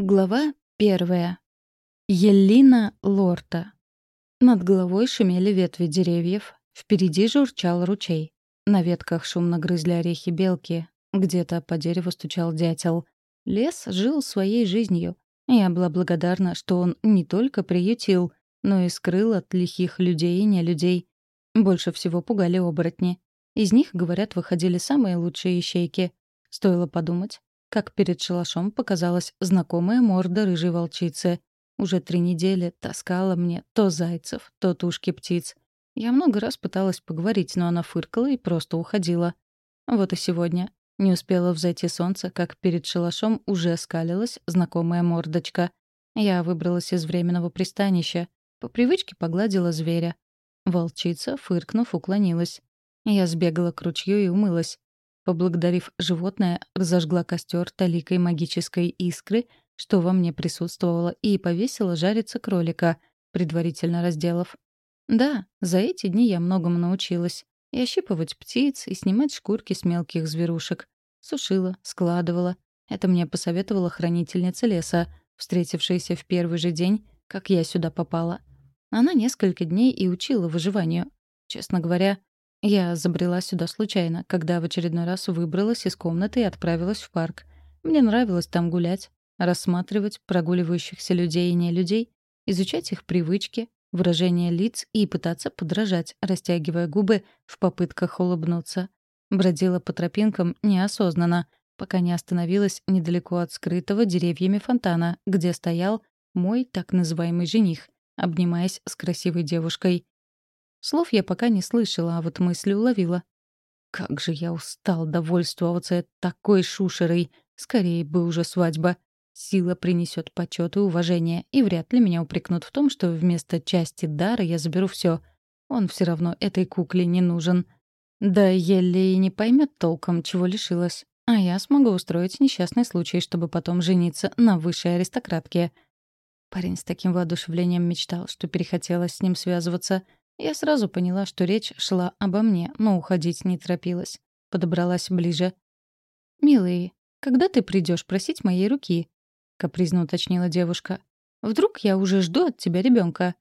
Глава первая. Елина Лорта. Над головой шумели ветви деревьев, впереди журчал ручей. На ветках шумно грызли орехи белки, где-то по дереву стучал дятел. Лес жил своей жизнью. Я была благодарна, что он не только приютил, но и скрыл от лихих людей и не людей. Больше всего пугали оборотни. Из них, говорят, выходили самые лучшие ищейки. Стоило подумать, как перед шалашом показалась знакомая морда рыжей волчицы. Уже три недели таскала мне то зайцев, то тушки птиц. Я много раз пыталась поговорить, но она фыркала и просто уходила. Вот и сегодня. Не успела взойти солнце, как перед шалашом уже скалилась знакомая мордочка. Я выбралась из временного пристанища. По привычке погладила зверя. Волчица, фыркнув, уклонилась. Я сбегала к ручью и умылась. Поблагодарив животное, разожгла костер таликой магической искры, что во мне присутствовало, и повесила жариться кролика, предварительно разделав. Да, за эти дни я многому научилась. И ощипывать птиц, и снимать шкурки с мелких зверушек. Сушила, складывала. Это мне посоветовала хранительница леса, встретившаяся в первый же день, как я сюда попала. Она несколько дней и учила выживанию. Честно говоря, я забрела сюда случайно, когда в очередной раз выбралась из комнаты и отправилась в парк. Мне нравилось там гулять, рассматривать прогуливающихся людей и не людей, изучать их привычки, выражение лиц и пытаться подражать, растягивая губы в попытках улыбнуться. Бродила по тропинкам неосознанно, пока не остановилась недалеко от скрытого деревьями фонтана, где стоял мой так называемый жених, обнимаясь с красивой девушкой. Слов я пока не слышала, а вот мысли уловила. Как же я устал довольствоваться такой шушерой. Скорее бы уже свадьба. Сила принесет почет и уважение, и вряд ли меня упрекнут в том, что вместо части дара я заберу все. Он все равно этой кукле не нужен. Да еле и не поймет толком, чего лишилась. А я смогу устроить несчастный случай, чтобы потом жениться на высшей аристократке. Парень с таким воодушевлением мечтал, что перехотелось с ним связываться — я сразу поняла, что речь шла обо мне, но уходить не торопилась. Подобралась ближе. «Милый, когда ты придешь просить моей руки?» — капризно уточнила девушка. «Вдруг я уже жду от тебя ребенка.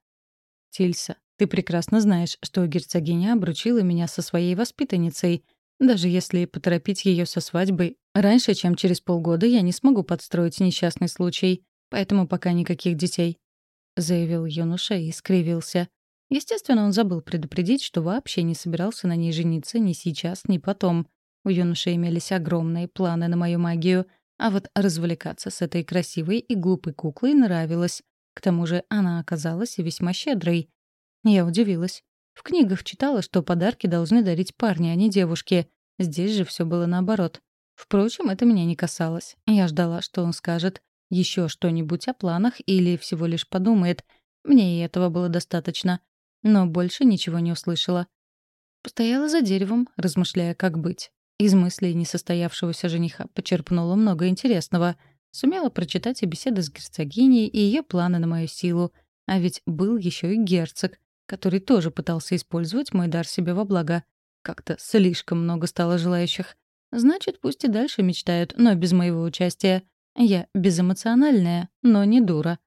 «Тильса, ты прекрасно знаешь, что герцогиня обручила меня со своей воспитанницей. Даже если поторопить ее со свадьбой, раньше, чем через полгода, я не смогу подстроить несчастный случай. Поэтому пока никаких детей», — заявил юноша и скривился. Естественно, он забыл предупредить, что вообще не собирался на ней жениться ни сейчас, ни потом. У юноши имелись огромные планы на мою магию, а вот развлекаться с этой красивой и глупой куклой нравилось. К тому же она оказалась весьма щедрой. Я удивилась. В книгах читала, что подарки должны дарить парни, а не девушки. Здесь же все было наоборот. Впрочем, это меня не касалось. Я ждала, что он скажет еще что-нибудь о планах или всего лишь подумает. Мне и этого было достаточно но больше ничего не услышала. Постояла за деревом, размышляя, как быть. Из мыслей несостоявшегося жениха почерпнула много интересного. Сумела прочитать и беседы с герцогиней, и ее планы на мою силу. А ведь был еще и герцог, который тоже пытался использовать мой дар себе во благо. Как-то слишком много стало желающих. Значит, пусть и дальше мечтают, но без моего участия. Я безэмоциональная, но не дура.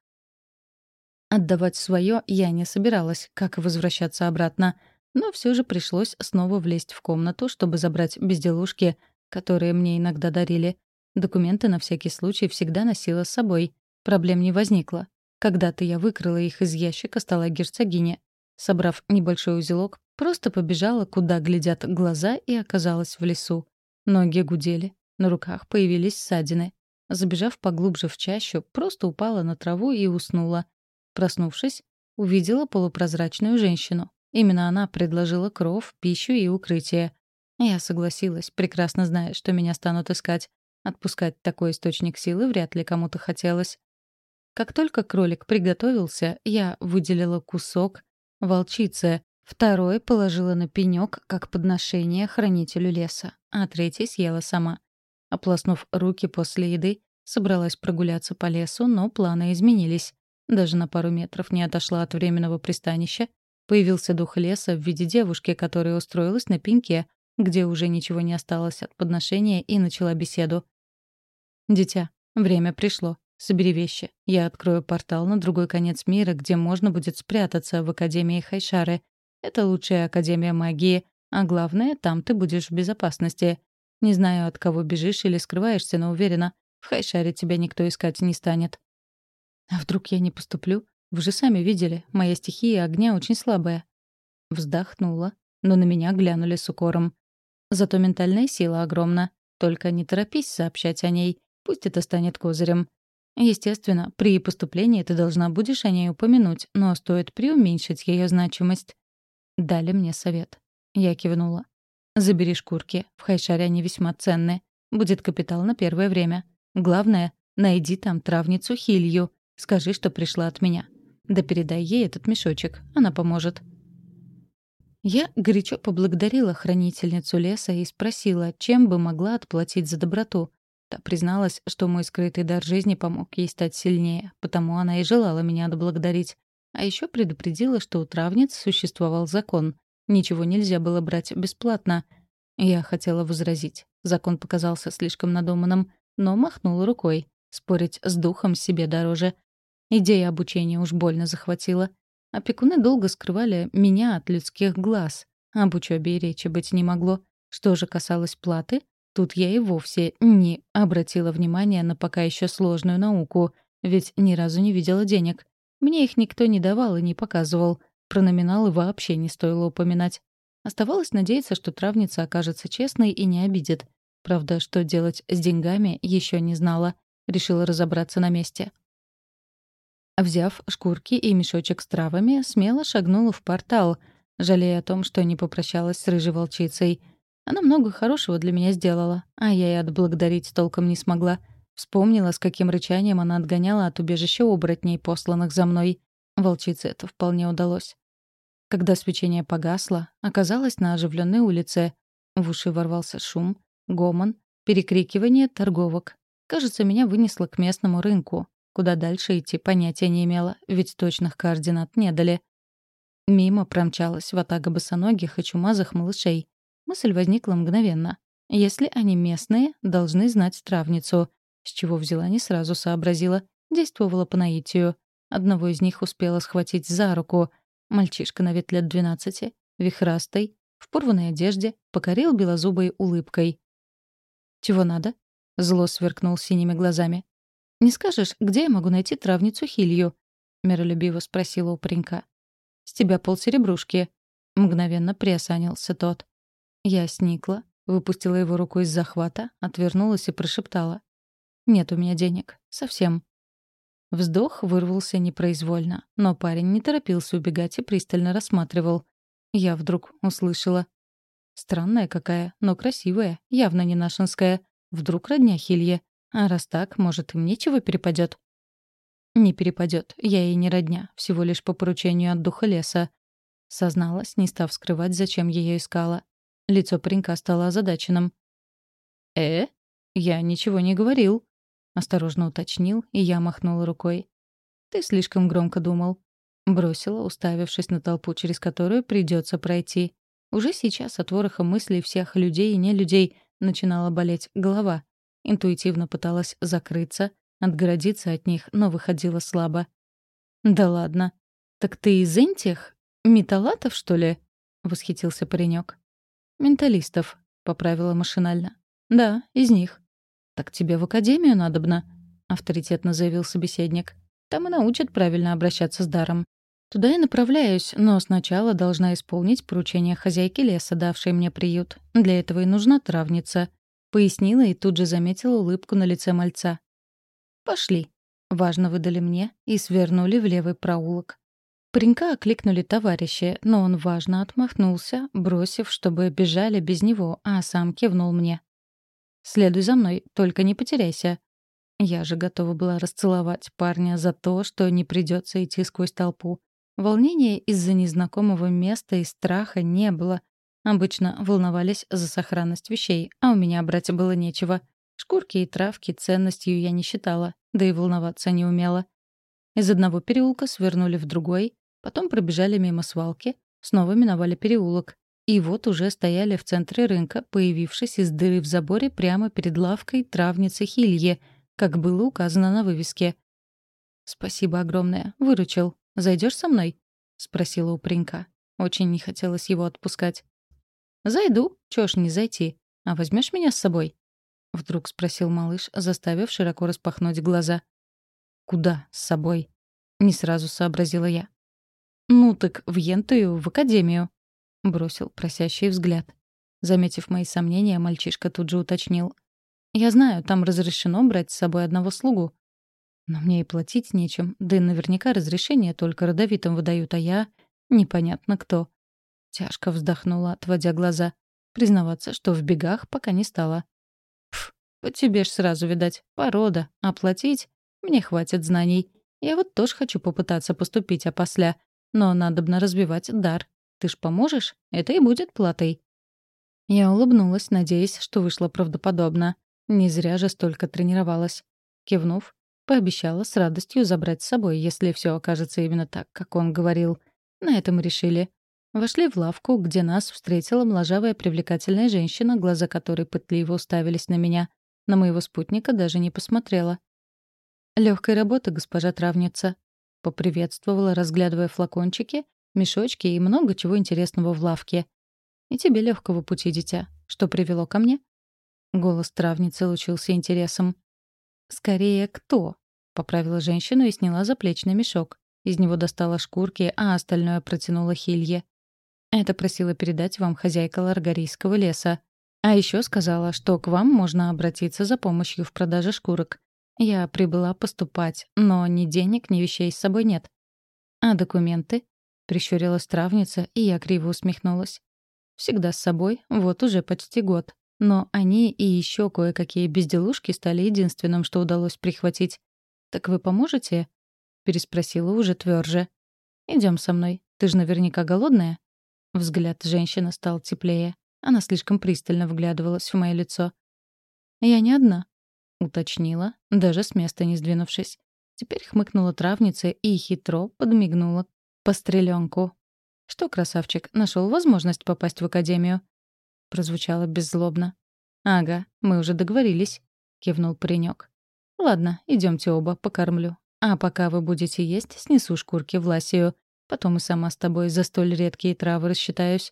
Отдавать свое я не собиралась, как и возвращаться обратно. Но все же пришлось снова влезть в комнату, чтобы забрать безделушки, которые мне иногда дарили. Документы на всякий случай всегда носила с собой. Проблем не возникло. Когда-то я выкрала их из ящика стола герцогини. Собрав небольшой узелок, просто побежала, куда глядят глаза, и оказалась в лесу. Ноги гудели, на руках появились ссадины. Забежав поглубже в чащу, просто упала на траву и уснула. Проснувшись, увидела полупрозрачную женщину. Именно она предложила кров, пищу и укрытие. Я согласилась, прекрасно зная, что меня станут искать. Отпускать такой источник силы вряд ли кому-то хотелось. Как только кролик приготовился, я выделила кусок волчицы, второй положила на пенёк как подношение хранителю леса, а третий съела сама. Оплоснув руки после еды, собралась прогуляться по лесу, но планы изменились. Даже на пару метров не отошла от временного пристанища. Появился дух леса в виде девушки, которая устроилась на пеньке, где уже ничего не осталось от подношения, и начала беседу. «Дитя, время пришло. Собери вещи. Я открою портал на другой конец мира, где можно будет спрятаться в Академии Хайшары. Это лучшая Академия магии, а главное, там ты будешь в безопасности. Не знаю, от кого бежишь или скрываешься, но уверена, в Хайшаре тебя никто искать не станет. А вдруг я не поступлю? Вы же сами видели, моя стихия огня очень слабая. Вздохнула, но на меня глянули с укором. Зато ментальная сила огромна. Только не торопись сообщать о ней. Пусть это станет козырем. Естественно, при поступлении ты должна будешь о ней упомянуть, но стоит преуменьшить ее значимость. Дали мне совет. Я кивнула. Забери шкурки, в Хайшаре они весьма ценны. Будет капитал на первое время. Главное, найди там травницу Хилью. Скажи, что пришла от меня. Да передай ей этот мешочек, она поможет. Я горячо поблагодарила хранительницу леса и спросила, чем бы могла отплатить за доброту. Та призналась, что мой скрытый дар жизни помог ей стать сильнее, потому она и желала меня отблагодарить. А еще предупредила, что у травниц существовал закон. Ничего нельзя было брать бесплатно. Я хотела возразить. Закон показался слишком надуманным, но махнула рукой. Спорить с духом себе дороже. Идея обучения уж больно захватила. Опекуны долго скрывали меня от людских глаз. Об учебе и речи быть не могло. Что же касалось платы, Тут я и вовсе не обратила внимания на пока еще сложную науку, ведь ни разу не видела денег. Мне их никто не давал и не показывал. Про номиналы вообще не стоило упоминать. Оставалось надеяться, что травница окажется честной и не обидит. Правда, что делать с деньгами, еще не знала. Решила разобраться на месте. Взяв шкурки и мешочек с травами, смело шагнула в портал, жалея о том, что не попрощалась с рыжей волчицей — она много хорошего для меня сделала, а я и отблагодарить толком не смогла. Вспомнила, с каким рычанием она отгоняла от убежища оборотней, посланных за мной. Волчице это вполне удалось. Когда свечение погасло, оказалась на оживленной улице. В уши ворвался шум, гомон, перекрикивание торговок. Кажется, меня вынесло к местному рынку. Куда дальше идти, понятия не имела, ведь точных координат не дали. Мимо промчалась ватага босоногих и чумазых малышей. Мысль возникла мгновенно. Если они местные, должны знать травницу. С чего взяла, не сразу сообразила. Действовала по наитию. Одного из них успела схватить за руку. Мальчишка на вид лет двенадцати, вихрастый, в порванной одежде, покорил белозубой улыбкой. «Чего надо?» — зло сверкнул синими глазами. «Не скажешь, где я могу найти травницу Хилью?» — миролюбиво спросила у паренька. «С тебя полсеребрушки». Мгновенно приосанился тот. Я сникла, выпустила его руку из захвата, отвернулась и прошептала. «Нет у меня денег. Совсем». Вздох вырвался непроизвольно, но парень не торопился убегать и пристально рассматривал. Я вдруг услышала. Странная какая, но красивая, явно не нашинская. Вдруг родня Хилье. А раз так, может, им нечего перепадет? Не перепадет. Я ей не родня, всего лишь по поручению от духа леса. Созналась, не став скрывать, зачем ее искала. Лицо паренька стало озадаченным. «Э? Я ничего не говорил», — осторожно уточнил, и я махнула рукой. «Ты слишком громко думал». Бросила, уставившись на толпу, через которую придется пройти. Уже сейчас от вороха мыслей всех людей и не людей начинала болеть голова. Интуитивно пыталась закрыться, отгородиться от них, но выходила слабо. «Да ладно. Так ты из Энтих? Металлатов, что ли?» — восхитился паренек. «Менталистов», — поправила машинально. «Да, из них». «Так тебе в академию надобно», — авторитетно заявил собеседник. «Там и научат правильно обращаться с даром. Туда я направляюсь, но сначала должна исполнить поручение хозяйки леса, давшей мне приют. Для этого и нужна травница», — пояснила и тут же заметила улыбку на лице мальца. «Пошли», — важно выдали мне и свернули в левый проулок. Паренька окликнули товарищи, но он важно отмахнулся, бросив, чтобы бежали без него, а сам кивнул мне. «Следуй за мной, только не потеряйся». Я же готова была расцеловать парня за то, что не придется идти сквозь толпу. Волнения из-за незнакомого места и страха не было. Обычно волновались за сохранность вещей, а у меня брать было нечего. Шкурки и травки ценностью я не считала, да и волноваться не умела. Из одного переулка свернули в другой, Потом пробежали мимо свалки, снова миновали переулок. И вот уже стояли в центре рынка, появившись из дыры в заборе прямо перед лавкой травницы Хилье, как было указано на вывеске. «Спасибо огромное. Выручил. Зайдешь со мной?» — спросила у паренька. Очень не хотелось его отпускать. «Зайду. Чё ж не зайти? А возьмешь меня с собой?» — вдруг спросил малыш, заставив широко распахнуть глаза. «Куда с собой?» — не сразу сообразила я. «Ну так в Ентую, в академию», — бросил просящий взгляд. Заметив мои сомнения, мальчишка тут же уточнил. «Я знаю, там разрешено брать с собой одного слугу. Но мне и платить нечем, да и наверняка разрешение только родовитым выдают, а я... непонятно кто». Тяжко вздохнула, отводя глаза. Признаваться, что в бегах пока не стала. «Пф, по тебе ж сразу, видать, порода. Оплатить? Мне хватит знаний. Я вот тоже хочу попытаться поступить опосля. Но надобно разбивать дар. Ты ж поможешь? Это и будет платой». Я улыбнулась, надеясь, что вышло правдоподобно. Не зря же столько тренировалась. Кивнув, пообещала с радостью забрать с собой, если все окажется именно так, как он говорил. На этом решили. Вошли в лавку, где нас встретила моложавая привлекательная женщина, глаза которой пытливо уставились на меня. На моего спутника даже не посмотрела. Легкой работы, госпожа травница», — поприветствовала, разглядывая флакончики, мешочки и много чего интересного в лавке. «И тебе легкого пути, дитя. Что привело ко мне?» Голос травницы лучился интересом. «Скорее, кто?» — поправила женщину и сняла заплечный мешок. Из него достала шкурки, а остальное протянула Хилье. Это просила передать вам хозяйка Ларгарийского леса. А еще сказала, что к вам можно обратиться за помощью в продаже шкурок. Я прибыла поступать, но ни денег, ни вещей с собой нет. А документы? Прищурилась травница, и я криво усмехнулась. Всегда с собой, вот уже почти год. Но они и еще кое-какие безделушки стали единственным, что удалось прихватить. «Так вы поможете?» — переспросила уже тверже. Идем со мной. Ты же наверняка голодная?» Взгляд женщины стал теплее. Она слишком пристально вглядывалась в мое лицо. «Я не одна», — уточнила, даже с места не сдвинувшись. Теперь хмыкнула травница и хитро подмигнула постреленку. «Что, красавчик, нашел возможность попасть в академию?» Прозвучало беззлобно. «Ага, мы уже договорились», — кивнул паренек. «Ладно, идемте оба, покормлю. А пока вы будете есть, снесу шкурки в ласию. Потом и сама с тобой за столь редкие травы рассчитаюсь».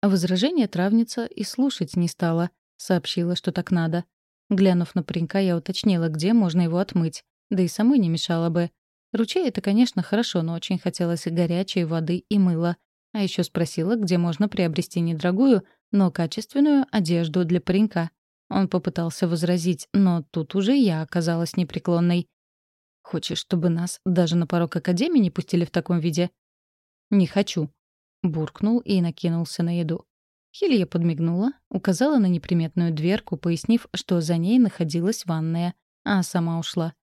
Возражение травница и слушать не стала. Сообщила, что так надо. Глянув на паренька, я уточнила, где можно его отмыть. Да и самой не мешало бы. Ручей — это, конечно, хорошо, но очень хотелось и горячей воды, и мыла. А еще спросила, где можно приобрести недорогую, но качественную одежду для паренька. Он попытался возразить, но тут уже я оказалась непреклонной. «Хочешь, чтобы нас даже на порог Академии не пустили в таком виде?» «Не хочу», — буркнул и накинулся на еду. Хилья подмигнула, указала на неприметную дверку, пояснив, что за ней находилась ванная, а сама ушла.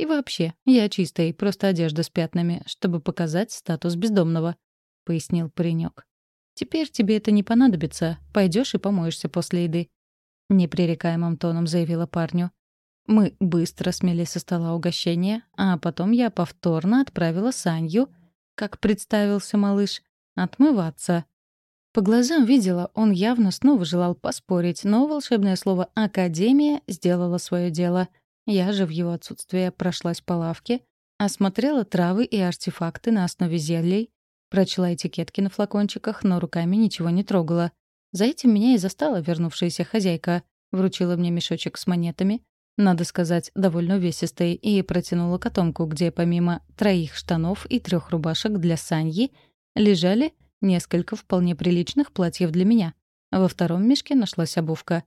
И вообще, я чистая, просто одежда с пятнами, чтобы показать статус бездомного», — пояснил паренек. «Теперь тебе это не понадобится. Пойдешь и помоешься после еды», — непререкаемым тоном заявила парню. Мы быстро смели со стола угощение, а потом я повторно отправила Санью, как представился малыш, отмываться. По глазам видела, он явно снова желал поспорить, но волшебное слово «академия» сделало свое дело — я же в его отсутствие прошлась по лавке, осмотрела травы и артефакты на основе зелий, прочла этикетки на флакончиках, но руками ничего не трогала. За этим меня и застала вернувшаяся хозяйка. Вручила мне мешочек с монетами, надо сказать, довольно увесистой, и протянула котомку, где помимо троих штанов и трех рубашек для Саньи лежали несколько вполне приличных платьев для меня. Во втором мешке нашлась обувка.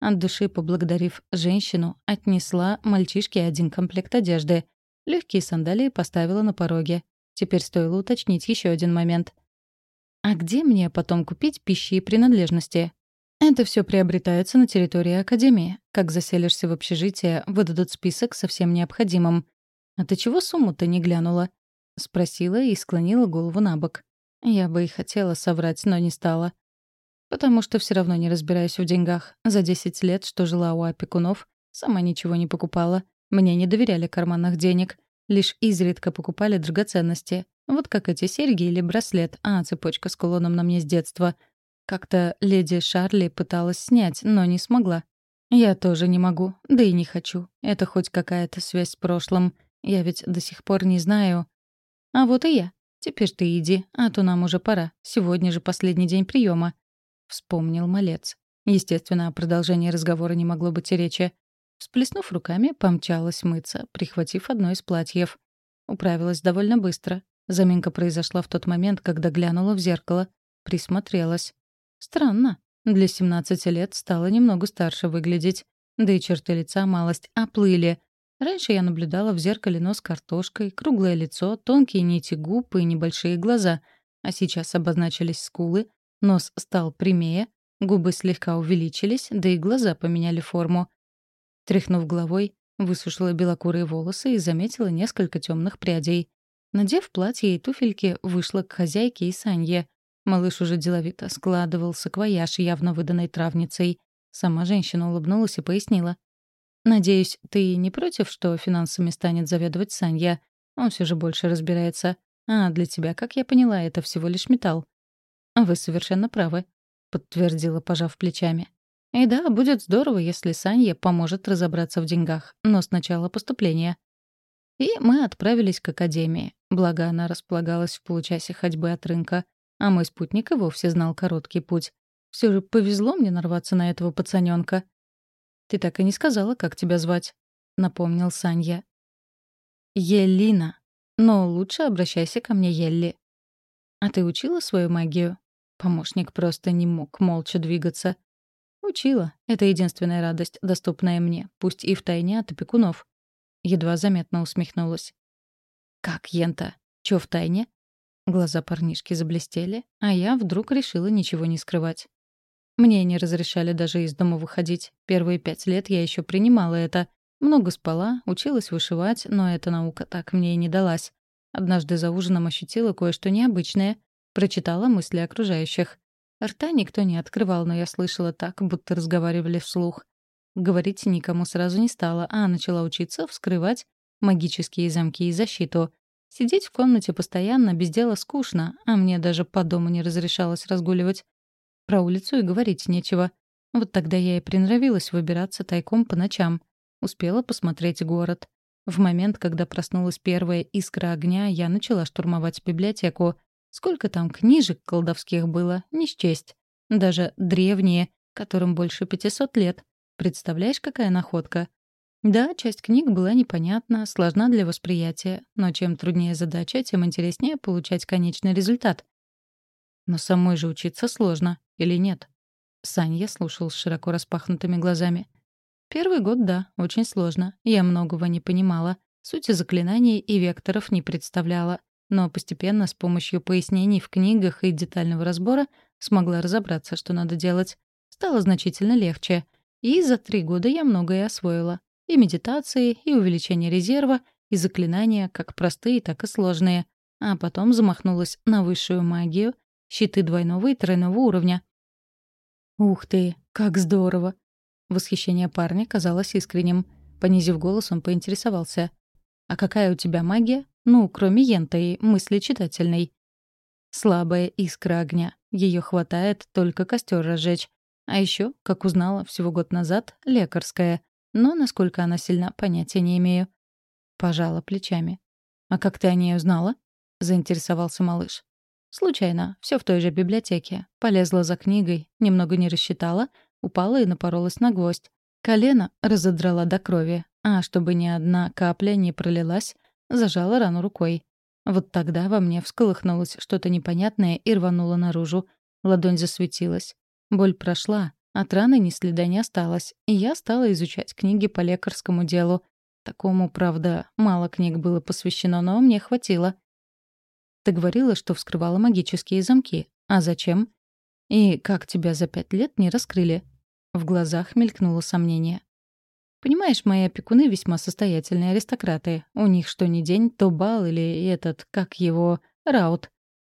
От души поблагодарив женщину, отнесла мальчишке один комплект одежды. Легкие сандалии поставила на пороге. Теперь стоило уточнить еще один момент. «А где мне потом купить пищи и принадлежности?» «Это все приобретается на территории Академии. Как заселишься в общежитие, выдадут список со всем необходимым. А ты чего сумму-то не глянула?» — спросила и склонила голову на бок. Я бы и хотела соврать, но не стала. Потому что все равно не разбираюсь в деньгах. За 10 лет, что жила у опекунов, сама ничего не покупала. Мне не доверяли карманных денег. Лишь изредка покупали драгоценности. Вот как эти серьги или браслет, а цепочка с кулоном на мне с детства. Как-то леди Шарли пыталась снять, но не смогла. «Я тоже не могу, да и не хочу. Это хоть какая-то связь с прошлым. Я ведь до сих пор не знаю...» «А вот и я. Теперь ты иди, а то нам уже пора. Сегодня же последний день приема. Вспомнил малец. Естественно, о продолжении разговора не могло быть и речи. Всплеснув руками, помчалась мыться, прихватив одно из платьев. Управилась довольно быстро. Заминка произошла в тот момент, когда глянула в зеркало. Присмотрелась. Странно. Для 17 лет стала немного старше выглядеть. Да и черты лица малость оплыли. Раньше я наблюдала в зеркале нос картошкой, круглое лицо, тонкие нити губ и небольшие глаза. А сейчас обозначились скулы, нос стал прямее, губы слегка увеличились, да и глаза поменяли форму. Тряхнув головой, высушила белокурые волосы и заметила несколько темных прядей. Надев платье и туфельки, вышла к хозяйке и Санье. Малыш уже деловито складывал саквояж, явно выданной травницей. Сама женщина улыбнулась и пояснила. «Надеюсь, ты не против, что финансами станет заведовать Санья? Он все же больше разбирается. А для тебя, как я поняла, это всего лишь металл». «Вы совершенно правы», — подтвердила, пожав плечами. И да, будет здорово, если Санья поможет разобраться в деньгах, но сначала поступление. И мы отправились к академии, благо она располагалась в получасе ходьбы от рынка, а мой спутник и вовсе знал короткий путь. Все же повезло мне нарваться на этого пацаненка. «Ты так и не сказала, как тебя звать», — напомнил Санья. «Елина. Но лучше обращайся ко мне, Елли». «А ты учила свою магию?» Помощник просто не мог молча двигаться. Учила. Это единственная радость, доступная мне, пусть и втайне от опекунов. Едва заметно усмехнулась. «Как, Ента? Чё в тайне?» Глаза парнишки заблестели, а я вдруг решила ничего не скрывать. Мне не разрешали даже из дома выходить. Первые пять лет я еще принимала это. Много спала, училась вышивать, но эта наука так мне и не далась. Однажды за ужином ощутила кое-что необычное. Прочитала мысли окружающих. Рта никто не открывал, но я слышала так, будто разговаривали вслух. Говорить никому сразу не стала, а начала учиться вскрывать магические замки и защиту. Сидеть в комнате постоянно без дела скучно, а мне даже по дому не разрешалось разгуливать. Про улицу и говорить нечего. Вот тогда я и приноровилась выбираться тайком по ночам. Успела посмотреть город. В момент, когда проснулась первая искра огня, я начала штурмовать библиотеку — Сколько там книжек колдовских было, не счесть. Даже древние, которым больше 500 лет. Представляешь, какая находка? Да, часть книг была непонятна, сложна для восприятия, но чем труднее задача, тем интереснее получать конечный результат. Но самой же учиться сложно, или нет? Саня слушал с широко распахнутыми глазами. Первый год, да, очень сложно. Я многого не понимала. Сути заклинаний и векторов не представляла но постепенно с помощью пояснений в книгах и детального разбора смогла разобраться, что надо делать. Стало значительно легче. И за три года я многое освоила. И медитации, и увеличение резерва, и заклинания, как простые, так и сложные. А потом замахнулась на высшую магию, щиты двойного и тройного уровня. «Ух ты, как здорово!» Восхищение парня казалось искренним. Понизив голос, он поинтересовался. «А какая у тебя магия?» Ну, кроме Йенты и мысли читательной. Слабая искра огня. Ее хватает только костер разжечь. А еще, как узнала всего год назад, лекарская. Но насколько она сильна, понятия не имею. Пожала плечами. «А как ты о ней узнала?» — заинтересовался малыш. «Случайно. Все в той же библиотеке. Полезла за книгой, немного не рассчитала, упала и напоролась на гвоздь. Колено разодрала до крови, а чтобы ни одна капля не пролилась, Зажала рану рукой. Вот тогда во мне всколыхнулось что-то непонятное и рвануло наружу. Ладонь засветилась. Боль прошла, от раны ни следа не осталось, и я стала изучать книги по лекарскому делу. Такому, правда, мало книг было посвящено, но мне хватило. Ты говорила, что вскрывала магические замки. А зачем? И как тебя за пять лет не раскрыли? В глазах мелькнуло сомнение. Понимаешь, мои опекуны весьма состоятельные аристократы. У них что ни день, то бал или этот, как его, раут.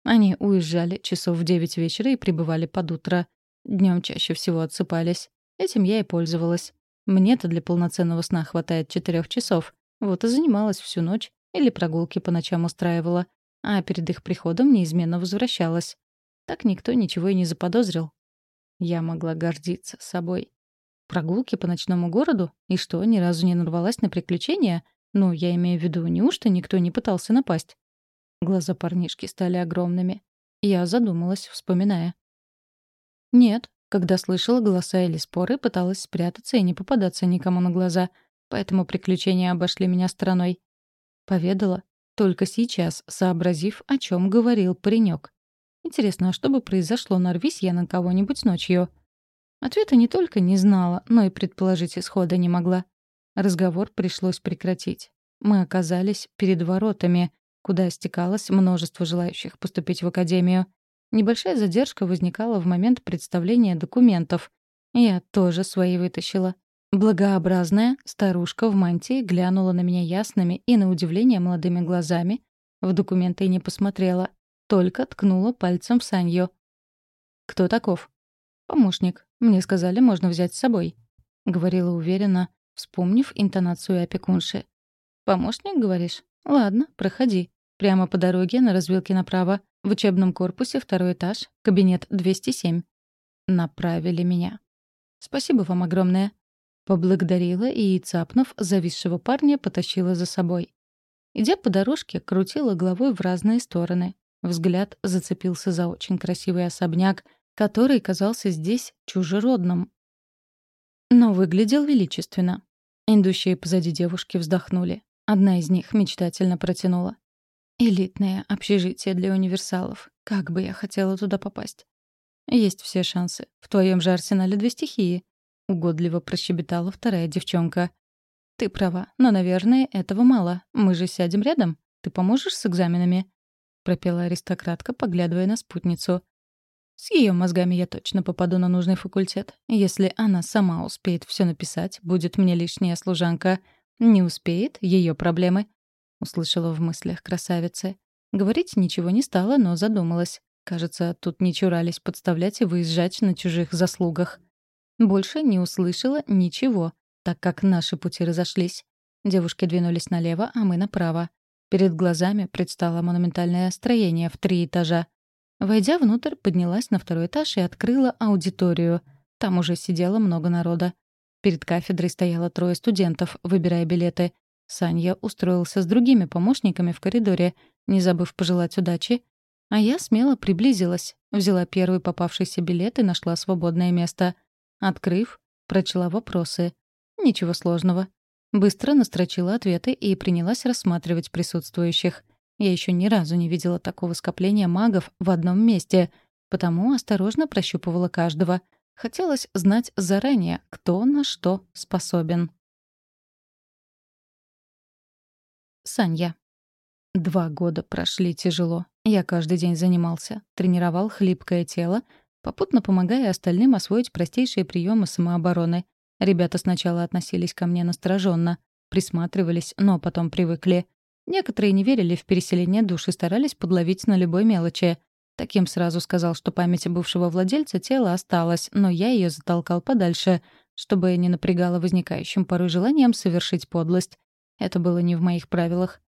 Они уезжали часов в девять вечера и прибывали под утро. Днем чаще всего отсыпались. Этим я и пользовалась. Мне-то для полноценного сна хватает четырех часов. Вот и занималась всю ночь или прогулки по ночам устраивала. А перед их приходом неизменно возвращалась. Так никто ничего и не заподозрил. Я могла гордиться собой. Прогулки по ночному городу? И что, ни разу не нарвалась на приключения? Ну, я имею в виду, неужто никто не пытался напасть? Глаза парнишки стали огромными. Я задумалась, вспоминая. Нет, когда слышала голоса или споры, пыталась спрятаться и не попадаться никому на глаза, поэтому приключения обошли меня стороной. Поведала, только сейчас, сообразив, о чем говорил паренек. Интересно, а что бы произошло, нарвись я на кого-нибудь ночью? Ответа не только не знала, но и предположить исхода не могла. Разговор пришлось прекратить. Мы оказались перед воротами, куда стекалось множество желающих поступить в академию. Небольшая задержка возникала в момент представления документов. Я тоже свои вытащила. Благообразная старушка в мантии глянула на меня ясными и, на удивление, молодыми глазами. В документы не посмотрела, только ткнула пальцем в Санью. «Кто таков?» «Помощник. Мне сказали, можно взять с собой», — говорила уверенно, вспомнив интонацию опекунши. «Помощник, говоришь? Ладно, проходи. Прямо по дороге на развилке направо. В учебном корпусе второй этаж, кабинет 207». Направили меня. «Спасибо вам огромное». Поблагодарила и, цапнув зависшего парня, потащила за собой. Идя по дорожке, крутила головой в разные стороны. Взгляд зацепился за очень красивый особняк, который казался здесь чужеродным. Но выглядел величественно. Идущие позади девушки вздохнули. Одна из них мечтательно протянула. «Элитное общежитие для универсалов. Как бы я хотела туда попасть». «Есть все шансы. В твоем же арсенале две стихии», — угодливо прощебетала вторая девчонка. «Ты права, но, наверное, этого мало. Мы же сядем рядом. Ты поможешь с экзаменами?» — пропела аристократка, поглядывая на спутницу. С ее мозгами я точно попаду на нужный факультет. Если она сама успеет все написать, будет мне лишняя служанка. Не успеет — ее проблемы. Услышала в мыслях красавицы. Говорить ничего не стала, но задумалась. Кажется, тут не чурались подставлять и выезжать на чужих заслугах. Больше не услышала ничего, так как наши пути разошлись. Девушки двинулись налево, а мы направо. Перед глазами предстало монументальное строение в три этажа. Войдя внутрь, поднялась на второй этаж и открыла аудиторию. Там уже сидело много народа. Перед кафедрой стояло трое студентов, выбирая билеты. Саня устроился с другими помощниками в коридоре, не забыв пожелать удачи. А я смело приблизилась, взяла первый попавшийся билет и нашла свободное место. Открыв, прочла вопросы. Ничего сложного. Быстро настрочила ответы и принялась рассматривать присутствующих. Я еще ни разу не видела такого скопления магов в одном месте, потому осторожно прощупывала каждого. Хотелось знать заранее, кто на что способен. Санья. Два года прошли тяжело. Я каждый день занимался, тренировал хлипкое тело, попутно помогая остальным освоить простейшие приемы самообороны. Ребята сначала относились ко мне настороженно, присматривались, но потом привыкли. Некоторые не верили в переселение душ и старались подловить на любой мелочи. Таким сразу сказал, что память бывшего владельца тела осталась, но я ее затолкал подальше, чтобы не напрягало возникающим порой желанием совершить подлость. Это было не в моих правилах.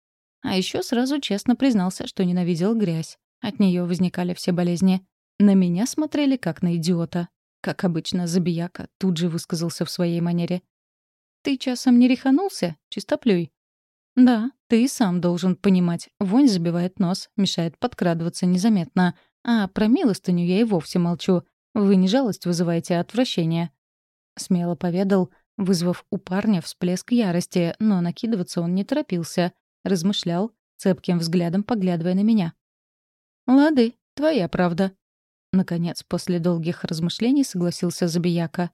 А еще сразу честно признался, что ненавидел грязь. От нее возникали все болезни. На меня смотрели как на идиота. Как обычно, забияка тут же высказался в своей манере. «Ты часом не реханулся? Чистоплюй». «Да, ты и сам должен понимать. Вонь забивает нос, мешает подкрадываться незаметно. А про милостыню я и вовсе молчу. Вы не жалость вызываете, а отвращение». Смело поведал, вызвав у парня всплеск ярости, но накидываться он не торопился. Размышлял, цепким взглядом поглядывая на меня. «Лады, твоя правда», Наконец, после долгих размышлений согласился Забияка.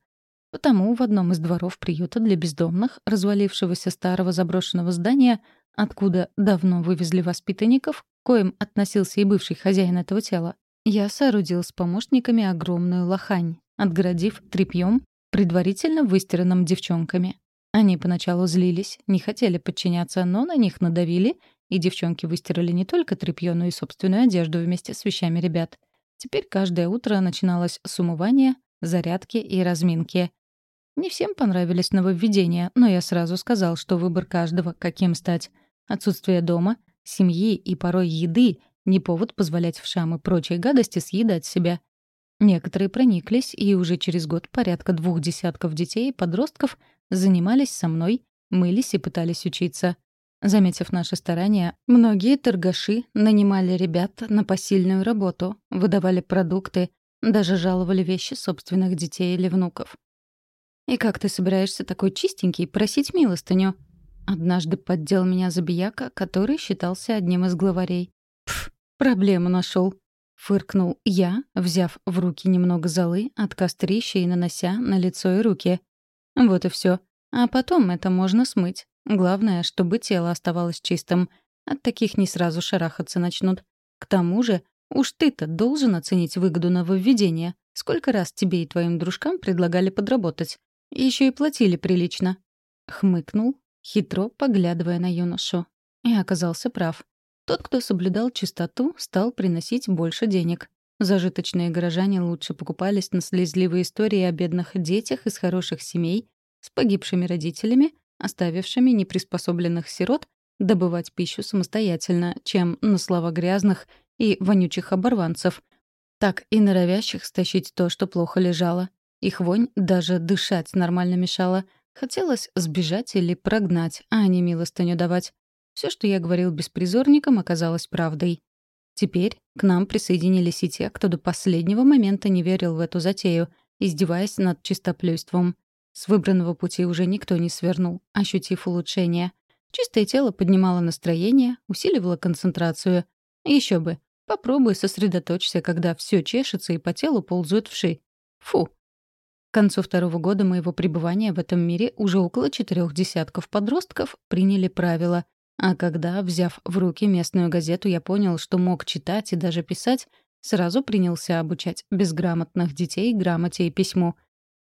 Потому в одном из дворов приюта для бездомных, развалившегося старого заброшенного здания, откуда давно вывезли воспитанников, коим относился и бывший хозяин этого тела, я соорудил с помощниками огромную лохань, отгородив тряпьем, предварительно выстиранным девчонками. Они поначалу злились, не хотели подчиняться, но на них надавили, и девчонки выстирали не только тряпьё, но и собственную одежду вместе с вещами ребят — Теперь каждое утро начиналось с умывания, зарядки и разминки. Не всем понравились нововведения, но я сразу сказал, что выбор каждого, каким стать. Отсутствие дома, семьи и порой еды — не повод позволять вшам и прочей гадости съедать себя. Некоторые прониклись, и уже через год порядка двух десятков детей и подростков занимались со мной, мылись и пытались учиться. Заметив наши старания, многие торгаши нанимали ребят на посильную работу, выдавали продукты, даже жаловали вещи собственных детей или внуков. «И как ты собираешься такой чистенький просить милостыню?» Однажды поддел меня забияка, который считался одним из главарей. «Пф, проблему нашел, Фыркнул я, взяв в руки немного золы от кострища и нанося на лицо и руки. Вот и все. А потом это можно смыть. Главное, чтобы тело оставалось чистым. От таких не сразу шарахаться начнут. К тому же, уж ты-то должен оценить выгоду нововведения. Сколько раз тебе и твоим дружкам предлагали подработать? Еще и платили прилично. Хмыкнул, хитро поглядывая на юношу. И оказался прав. Тот, кто соблюдал чистоту, стал приносить больше денег. Зажиточные горожане лучше покупались на слезливые истории о бедных детях из хороших семей с погибшими родителями, оставившими неприспособленных сирот добывать пищу самостоятельно, чем на слова грязных и вонючих оборванцев, так и норовящих стащить то, что плохо лежало. Их вонь даже дышать нормально мешала. Хотелось сбежать или прогнать, а не милостыню давать. Все, что я говорил беспризорникам, оказалось правдой. Теперь к нам присоединились и те, кто до последнего момента не верил в эту затею, издеваясь над чистоплюйством. С выбранного пути уже никто не свернул, ощутив улучшение. Чистое тело поднимало настроение, усиливало концентрацию. Еще бы. Попробуй сосредоточься, когда все чешется и по телу ползают вши. Фу. К концу второго года моего пребывания в этом мире уже около четырех десятков подростков приняли правила, а когда, взяв в руки местную газету, я понял, что мог читать и даже писать, сразу принялся обучать безграмотных детей грамоте и письму.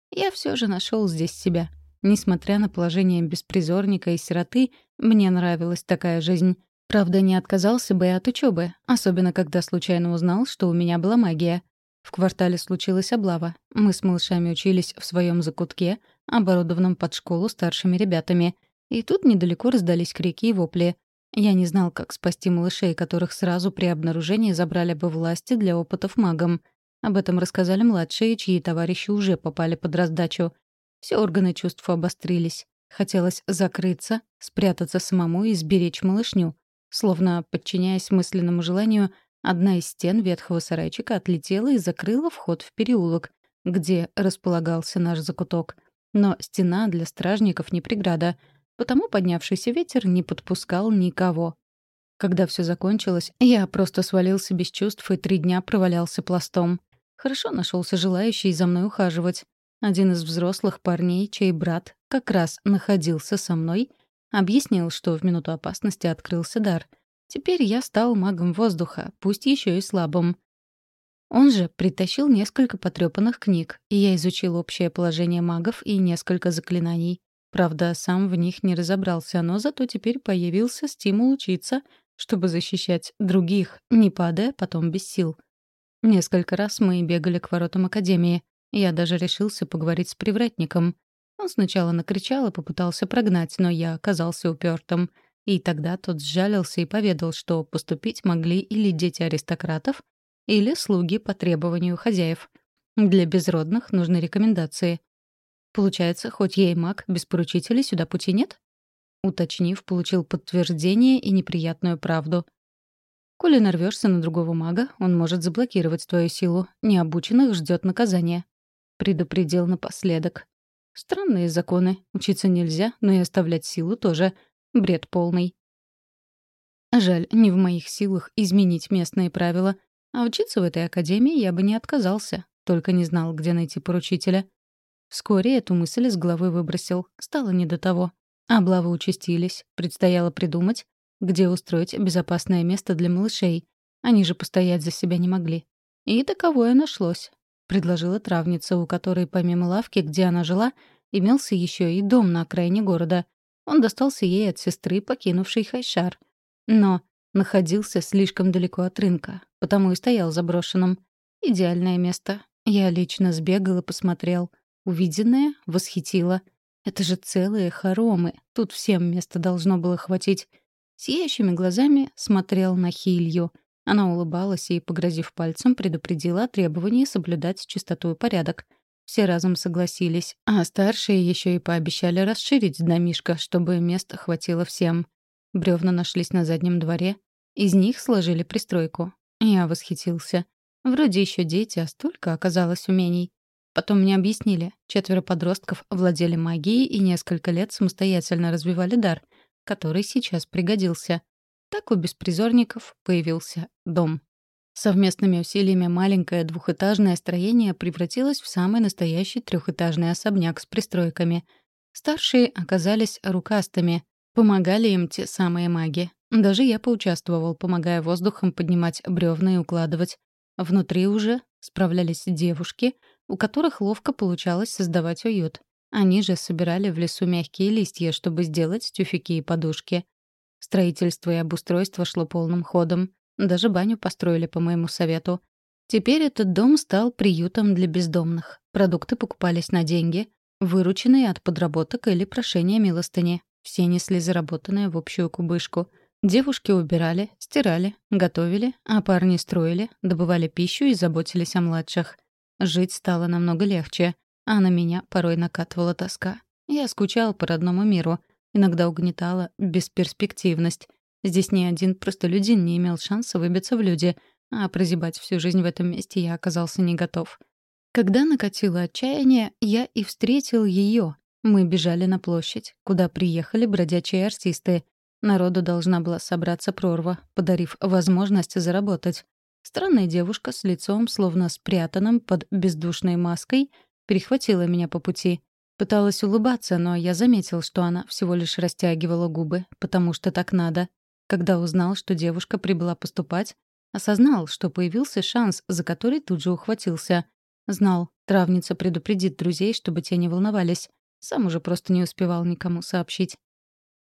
Я все же нашел здесь себя. Несмотря на положение беспризорника и сироты, мне нравилась такая жизнь. Правда, не отказался бы и от учебы, особенно когда случайно узнал, что у меня была магия. В квартале случилась облава. Мы с малышами учились в своем закутке, оборудованном под школу старшими ребятами. И тут недалеко раздались крики и вопли. Я не знал, как спасти малышей, которых сразу при обнаружении забрали бы власти для опытов магом. Об этом рассказали младшие, чьи товарищи уже попали под раздачу. Все органы чувств обострились. Хотелось закрыться, спрятаться самому и сберечь малышню. Словно, подчиняясь мысленному желанию, одна из стен ветхого сарайчика отлетела и закрыла вход в переулок, где располагался наш закуток. Но стена для стражников не преграда — потому поднявшийся ветер не подпускал никого. Когда все закончилось, я просто свалился без чувств и три дня провалялся пластом. Хорошо нашелся желающий за мной ухаживать. Один из взрослых парней, чей брат как раз находился со мной, объяснил, что в минуту опасности открылся дар. Теперь я стал магом воздуха, пусть еще и слабым. Он же притащил несколько потрепанных книг, и я изучил общее положение магов и несколько заклинаний. Правда, сам в них не разобрался, но зато теперь появился стимул учиться, чтобы защищать других, не падая потом без сил. Несколько раз мы бегали к воротам Академии. Я даже решился поговорить с привратником. Он сначала накричал и попытался прогнать, но я оказался упертым. И тогда тот сжалился и поведал, что поступить могли или дети аристократов, или слуги по требованию хозяев. Для безродных нужны рекомендации. Получается, хоть я и маг, без поручителей сюда пути нет? Уточнив, получил подтверждение и неприятную правду. Коли нарвешься на другого мага, он может заблокировать твою силу. Необученных ждет наказание. Предупредил напоследок. Странные законы. Учиться нельзя, но и оставлять силу тоже. Бред полный. Жаль, не в моих силах изменить местные правила. А учиться в этой академии я бы не отказался, только не знал, где найти поручителя. Вскоре эту мысль из головы выбросил. Стало не до того. Облавы участились. Предстояло придумать, где устроить безопасное место для малышей. Они же постоять за себя не могли. И таковое нашлось. Предложила травница, у которой помимо лавки, где она жила, имелся еще и дом на окраине города. Он достался ей от сестры, покинувшей Хайшар. Но находился слишком далеко от рынка, потому и стоял заброшенным. Идеальное место. Я лично сбегал и посмотрел — Увиденное восхитило. Это же целые хоромы. Тут всем места должно было хватить. Сияющими глазами смотрел на Хилью. Она улыбалась и, погрозив пальцем, предупредила о требовании соблюдать чистоту и порядок. Все разом согласились, а старшие еще и пообещали расширить домишко, чтобы места хватило всем. Бревна нашлись на заднем дворе. Из них сложили пристройку. Я восхитился. Вроде еще дети, а столько оказалось умений. Потом мне объяснили, четверо подростков владели магией и несколько лет самостоятельно развивали дар, который сейчас пригодился. Так у беспризорников появился дом. Совместными усилиями маленькое двухэтажное строение превратилось в самый настоящий трехэтажный особняк с пристройками. Старшие оказались рукастыми, помогали им те самые маги. Даже я поучаствовал, помогая воздухом поднимать бревна и укладывать. Внутри уже справлялись девушки, у которых ловко получалось создавать уют. Они же собирали в лесу мягкие листья, чтобы сделать тюфяки и подушки. Строительство и обустройство шло полным ходом. Даже баню построили по моему совету. Теперь этот дом стал приютом для бездомных. Продукты покупались на деньги, вырученные от подработок или прошения милостыни. Все несли заработанное в общую кубышку. Девушки убирали, стирали, готовили, а парни строили, добывали пищу и заботились о младших. Жить стало намного легче, а на меня порой накатывала тоска. Я скучал по родному миру, иногда угнетала бесперспективность. Здесь ни один простолюдин не имел шанса выбиться в люди, а прозябать всю жизнь в этом месте я оказался не готов. Когда накатило отчаяние, я и встретил ее. Мы бежали на площадь, куда приехали бродячие артисты. Народу должна была собраться прорва, подарив возможность заработать. Странная девушка с лицом, словно спрятанным под бездушной маской, перехватила меня по пути. Пыталась улыбаться, но я заметил, что она всего лишь растягивала губы, потому что так надо. Когда узнал, что девушка прибыла поступать, осознал, что появился шанс, за который тут же ухватился. Знал, травница предупредит друзей, чтобы те не волновались. Сам уже просто не успевал никому сообщить.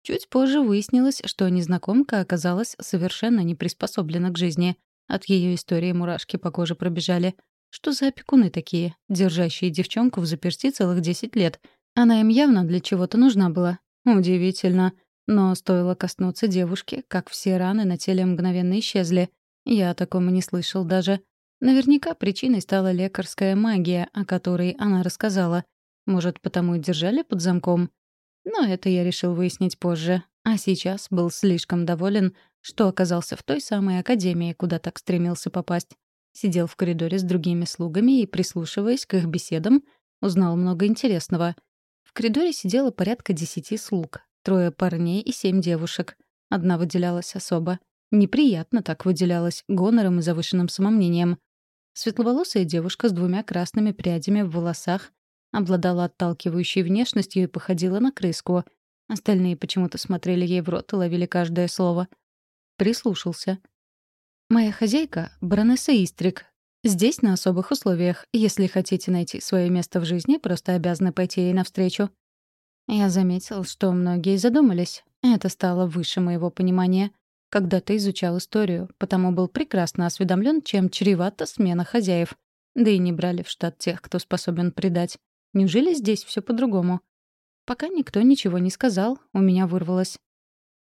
Чуть позже выяснилось, что незнакомка оказалась совершенно не приспособлена к жизни. От ее истории мурашки по коже пробежали. Что за опекуны такие, держащие девчонку в заперти целых десять лет? Она им явно для чего-то нужна была. Удивительно. Но стоило коснуться девушки, как все раны на теле мгновенно исчезли. Я о таком и не слышал даже. Наверняка причиной стала лекарская магия, о которой она рассказала. Может, потому и держали под замком? Но это я решил выяснить позже. А сейчас был слишком доволен, что оказался в той самой академии, куда так стремился попасть. Сидел в коридоре с другими слугами и, прислушиваясь к их беседам, узнал много интересного. В коридоре сидело порядка десяти слуг, Трое парней и семь девушек. Одна выделялась особо. Неприятно так выделялась гонором и завышенным самомнением. Светловолосая девушка с двумя красными прядями в волосах обладала отталкивающей внешностью и походила на крыску. Остальные почему-то смотрели ей в рот и ловили каждое слово. Прислушался. «Моя хозяйка — баронесса Истрик. Здесь на особых условиях. Если хотите найти свое место в жизни, просто обязаны пойти ей навстречу. Я заметил, что многие задумались. Это стало выше моего понимания. Когда-то изучал историю, потому был прекрасно осведомлен, чем чревата смена хозяев. Да и не брали в штат тех, кто способен предать. Неужели здесь все по-другому? Пока никто ничего не сказал, у меня вырвалось.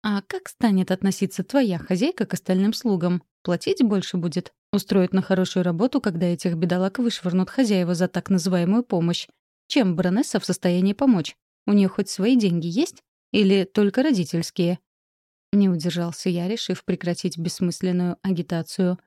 «А как станет относиться твоя хозяйка к остальным слугам? Платить больше будет? Устроит на хорошую работу, когда этих бедолаг вышвырнут хозяева за так называемую помощь? Чем баронесса в состоянии помочь? У нее хоть свои деньги есть? Или только родительские?» Не удержался я, решив прекратить бессмысленную агитацию.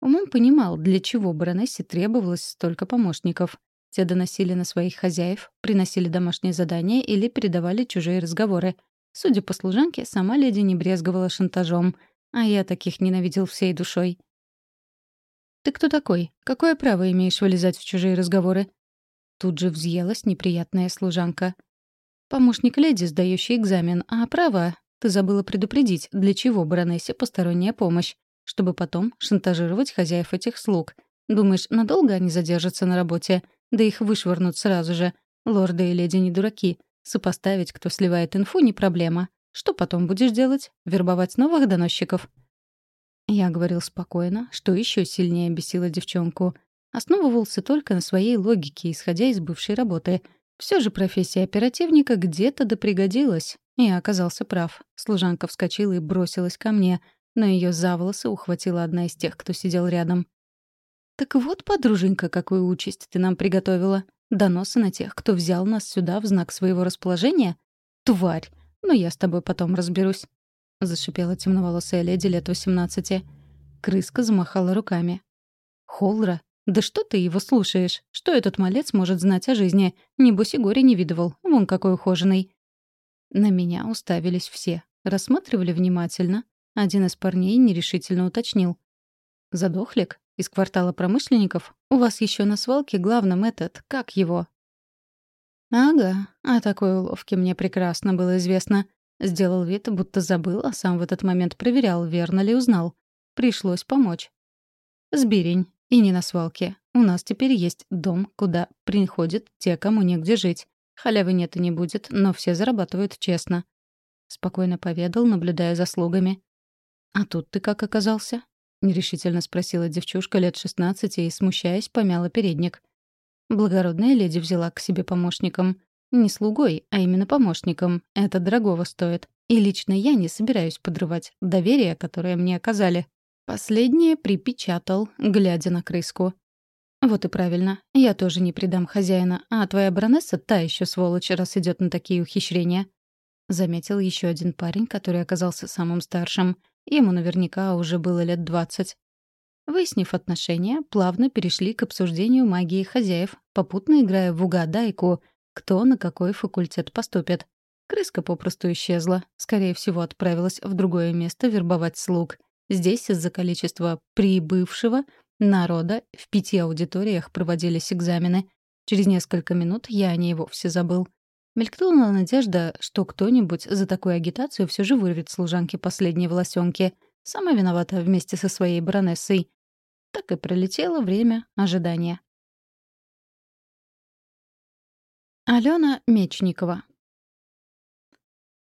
Умом понимал, для чего баронессе требовалось столько помощников. Те доносили на своих хозяев, приносили домашние задания или передавали чужие разговоры. Судя по служанке, сама леди не брезговала шантажом, а я таких ненавидел всей душой. «Ты кто такой? Какое право имеешь вылезать в чужие разговоры?» Тут же взъелась неприятная служанка. Помощник леди, сдающий экзамен, а право ты забыла предупредить, для чего баронессе посторонняя помощь, чтобы потом шантажировать хозяев этих слуг. Думаешь, надолго они задержатся на работе? Да их вышвырнут сразу же. Лорды и леди не дураки. Сопоставить, кто сливает инфу, не проблема. Что потом будешь делать? Вербовать новых доносчиков? Я говорил спокойно, что еще сильнее бесило девчонку. Основывался только на своей логике, исходя из бывшей работы — все же профессия оперативника где-то да пригодилась. Я оказался прав. Служанка вскочила и бросилась ко мне. но ее за волосы ухватила одна из тех, кто сидел рядом. «Так вот, подруженька, какую участь ты нам приготовила. Доносы на тех, кто взял нас сюда в знак своего расположения? Тварь! Но я с тобой потом разберусь», — зашипела темноволосая леди лет восемнадцати. Крыска замахала руками. «Холра, да что ты его слушаешь? Что этот малец может знать о жизни? Небось и горе не видывал. Вон какой ухоженный». На меня уставились все. Рассматривали внимательно. Один из парней нерешительно уточнил. «Задохлик? Из квартала промышленников? У вас еще на свалке главным этот, как его?» «Ага, о такой уловке мне прекрасно было известно. Сделал вид, будто забыл, а сам в этот момент проверял, верно ли узнал. Пришлось помочь. «Сберень, и не на свалке. У нас теперь есть дом, куда приходят те, кому негде жить. Халявы нет и не будет, но все зарабатывают честно. Спокойно поведал, наблюдая за слугами. «А тут ты как оказался?» — нерешительно спросила девчушка лет шестнадцати и, смущаясь, помяла передник. Благородная леди взяла к себе помощником. Не слугой, а именно помощником. Это дорогого стоит. И лично я не собираюсь подрывать доверие, которое мне оказали. Последнее припечатал, глядя на крыску. «Вот и правильно. Я тоже не предам хозяина, а твоя баронесса та еще сволочь, раз идет на такие ухищрения». Заметил еще один парень, который оказался самым старшим. Ему наверняка уже было лет двадцать. Выяснив отношения, плавно перешли к обсуждению магии хозяев, попутно играя в угадайку, кто на какой факультет поступит. Крыска попросту исчезла. Скорее всего, отправилась в другое место вербовать слуг — Здесь из-за количества прибывшего народа в пяти аудиториях проводились экзамены. Через несколько минут я о ней вовсе забыл. Мелькнула надежда, что кто-нибудь за такую агитацию все же вырвет служанке последние волосенки. Сама виновата вместе со своей баронессой. Так и пролетело время ожидания. Алена Мечникова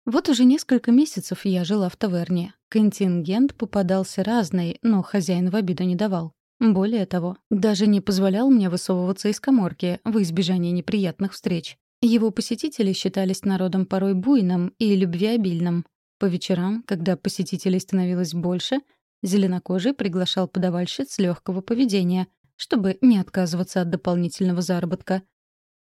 вот уже несколько месяцев я жила в таверне. Контингент попадался разный, но хозяин в обиду не давал. Более того, даже не позволял мне высовываться из коморки в избежание неприятных встреч. Его посетители считались народом порой буйным и любвеобильным. По вечерам, когда посетителей становилось больше, зеленокожий приглашал подавальщиц легкого поведения, чтобы не отказываться от дополнительного заработка.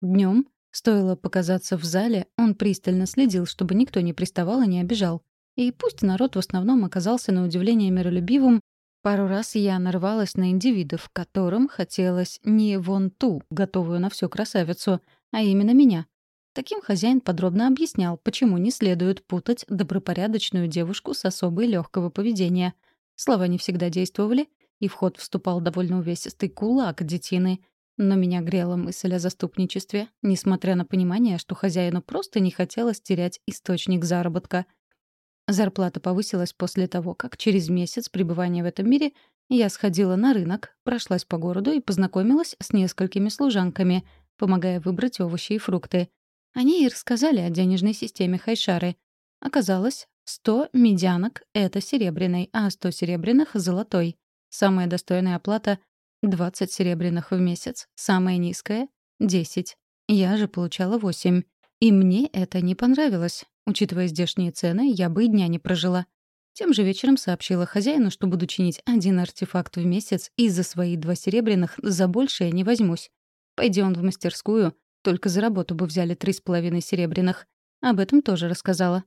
Днем Стоило показаться в зале, он пристально следил, чтобы никто не приставал и не обижал. И пусть народ в основном оказался на удивление миролюбивым, пару раз я нарвалась на индивидов, которым хотелось не вон ту, готовую на всю красавицу, а именно меня. Таким хозяин подробно объяснял, почему не следует путать добропорядочную девушку с особой легкого поведения. Слова не всегда действовали, и в ход вступал довольно увесистый кулак детины — но меня грела мысль о заступничестве, несмотря на понимание, что хозяину просто не хотелось терять источник заработка. Зарплата повысилась после того, как через месяц пребывания в этом мире я сходила на рынок, прошлась по городу и познакомилась с несколькими служанками, помогая выбрать овощи и фрукты. Они и рассказали о денежной системе Хайшары. Оказалось, 100 медянок — это серебряный, а 100 серебряных — золотой. Самая достойная оплата 20 серебряных в месяц. Самая низкая — 10. Я же получала 8. И мне это не понравилось. Учитывая здешние цены, я бы и дня не прожила. Тем же вечером сообщила хозяину, что буду чинить один артефакт в месяц и за свои два серебряных за большее не возьмусь. Пойди он в мастерскую, только за работу бы взяли три с половиной серебряных. Об этом тоже рассказала.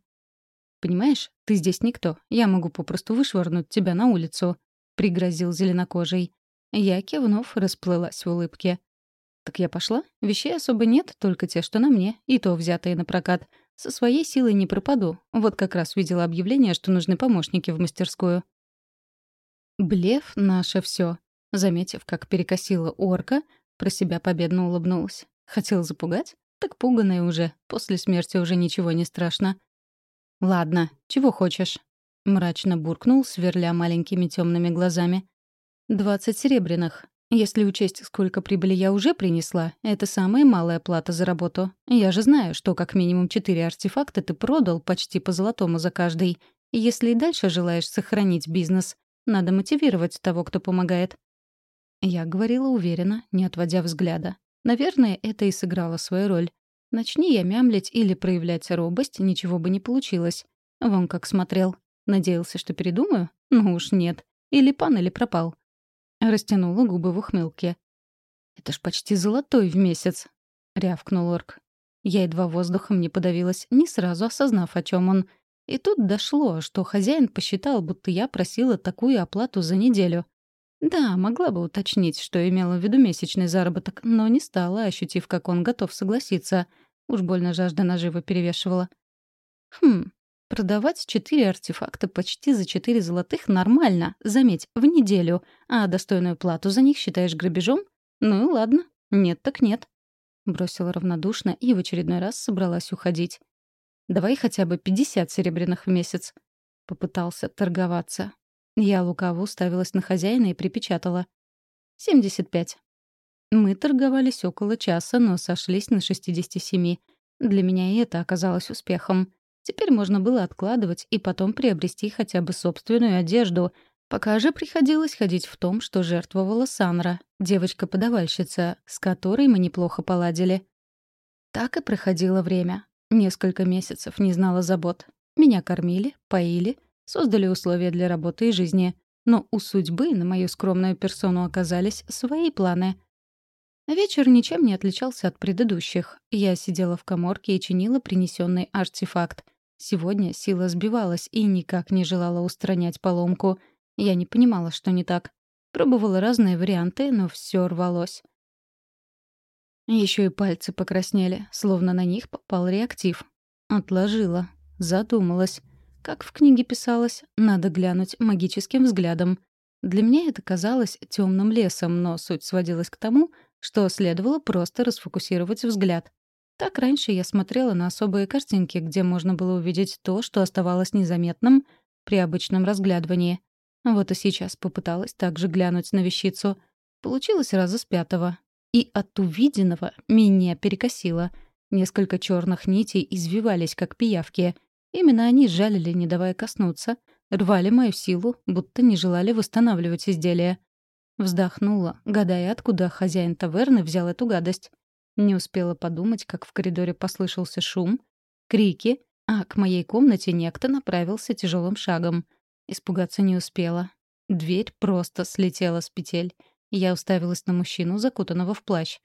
«Понимаешь, ты здесь никто. Я могу попросту вышвырнуть тебя на улицу», — пригрозил зеленокожий. Я, кивнув, расплылась в улыбке. «Так я пошла? Вещей особо нет, только те, что на мне, и то взятые на прокат. Со своей силой не пропаду. Вот как раз видела объявление, что нужны помощники в мастерскую». Блеф — наше все. Заметив, как перекосила орка, про себя победно улыбнулась. Хотел запугать? Так пуганая уже. После смерти уже ничего не страшно. «Ладно, чего хочешь?» — мрачно буркнул, сверля маленькими темными глазами. «Двадцать серебряных. Если учесть, сколько прибыли я уже принесла, это самая малая плата за работу. Я же знаю, что как минимум четыре артефакта ты продал почти по золотому за каждый. Если и дальше желаешь сохранить бизнес, надо мотивировать того, кто помогает». Я говорила уверенно, не отводя взгляда. Наверное, это и сыграло свою роль. Начни я мямлить или проявлять робость, ничего бы не получилось. Вон как смотрел. Надеялся, что передумаю? Ну уж нет. Или пан, или пропал. Растянула губы в ухмылке. «Это ж почти золотой в месяц», — рявкнул орк. Я едва воздухом не подавилась, не сразу осознав, о чем он. И тут дошло, что хозяин посчитал, будто я просила такую оплату за неделю. Да, могла бы уточнить, что имела в виду месячный заработок, но не стала, ощутив, как он готов согласиться. Уж больно жажда нажива перевешивала. Хм, продавать четыре артефакта почти за четыре золотых нормально, заметь, в неделю, а достойную плату за них считаешь грабежом? Ну и ладно, нет так нет. Бросила равнодушно и в очередной раз собралась уходить. «Давай хотя бы пятьдесят серебряных в месяц», — попытался торговаться. Я лукаво уставилась на хозяина и припечатала. «Семьдесят пять». Мы торговались около часа, но сошлись на шестидесяти семи. Для меня и это оказалось успехом. Теперь можно было откладывать и потом приобрести хотя бы собственную одежду. Пока же приходилось ходить в том, что жертвовала Санра, девочка-подавальщица, с которой мы неплохо поладили. Так и проходило время. Несколько месяцев не знала забот. Меня кормили, поили, создали условия для работы и жизни. Но у судьбы на мою скромную персону оказались свои планы. Вечер ничем не отличался от предыдущих. Я сидела в коморке и чинила принесенный артефакт. Сегодня сила сбивалась и никак не желала устранять поломку. Я не понимала, что не так. Пробовала разные варианты, но все рвалось. Еще и пальцы покраснели, словно на них попал реактив. Отложила. Задумалась. Как в книге писалось, надо глянуть магическим взглядом. Для меня это казалось темным лесом, но суть сводилась к тому, что следовало просто расфокусировать взгляд. Так раньше я смотрела на особые картинки, где можно было увидеть то, что оставалось незаметным при обычном разглядывании. Вот и сейчас попыталась также глянуть на вещицу. Получилось раза с пятого. И от увиденного меня перекосило. Несколько черных нитей извивались, как пиявки. Именно они жалили, не давая коснуться, рвали мою силу, будто не желали восстанавливать изделие. Вздохнула, гадая, откуда хозяин таверны взял эту гадость. Не успела подумать, как в коридоре послышался шум, крики, а к моей комнате некто направился тяжелым шагом. Испугаться не успела. Дверь просто слетела с петель. Я уставилась на мужчину, закутанного в плащ.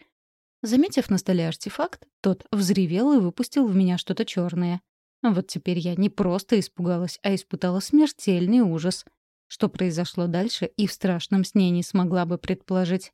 Заметив на столе артефакт, тот взревел и выпустил в меня что-то черное. Вот теперь я не просто испугалась, а испытала смертельный ужас. Что произошло дальше, и в страшном сне не смогла бы предположить.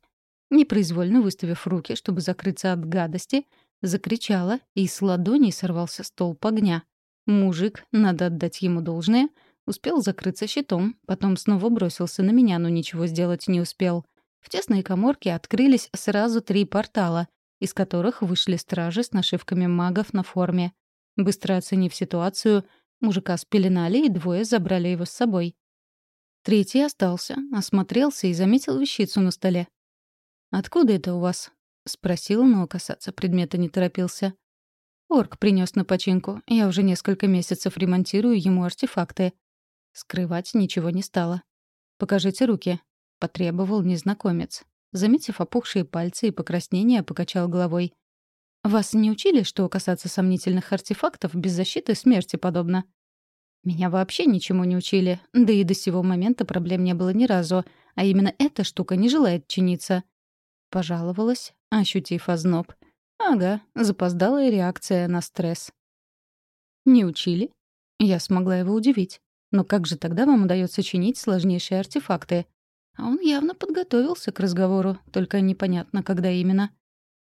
Непроизвольно выставив руки, чтобы закрыться от гадости, закричала, и с ладоней сорвался столб огня. Мужик, надо отдать ему должное, успел закрыться щитом, потом снова бросился на меня, но ничего сделать не успел — в тесной коморке открылись сразу три портала, из которых вышли стражи с нашивками магов на форме. Быстро оценив ситуацию, мужика спеленали и двое забрали его с собой. Третий остался, осмотрелся и заметил вещицу на столе. «Откуда это у вас?» — спросил, но касаться предмета не торопился. Орк принес на починку. Я уже несколько месяцев ремонтирую ему артефакты. Скрывать ничего не стало. «Покажите руки», — потребовал незнакомец. Заметив опухшие пальцы и покраснение, покачал головой. «Вас не учили, что касаться сомнительных артефактов без защиты смерти подобно?» «Меня вообще ничему не учили, да и до сего момента проблем не было ни разу, а именно эта штука не желает чиниться». Пожаловалась, ощутив озноб. «Ага, запоздалая реакция на стресс». «Не учили?» Я смогла его удивить. «Но как же тогда вам удается чинить сложнейшие артефакты?» А он явно подготовился к разговору, только непонятно, когда именно.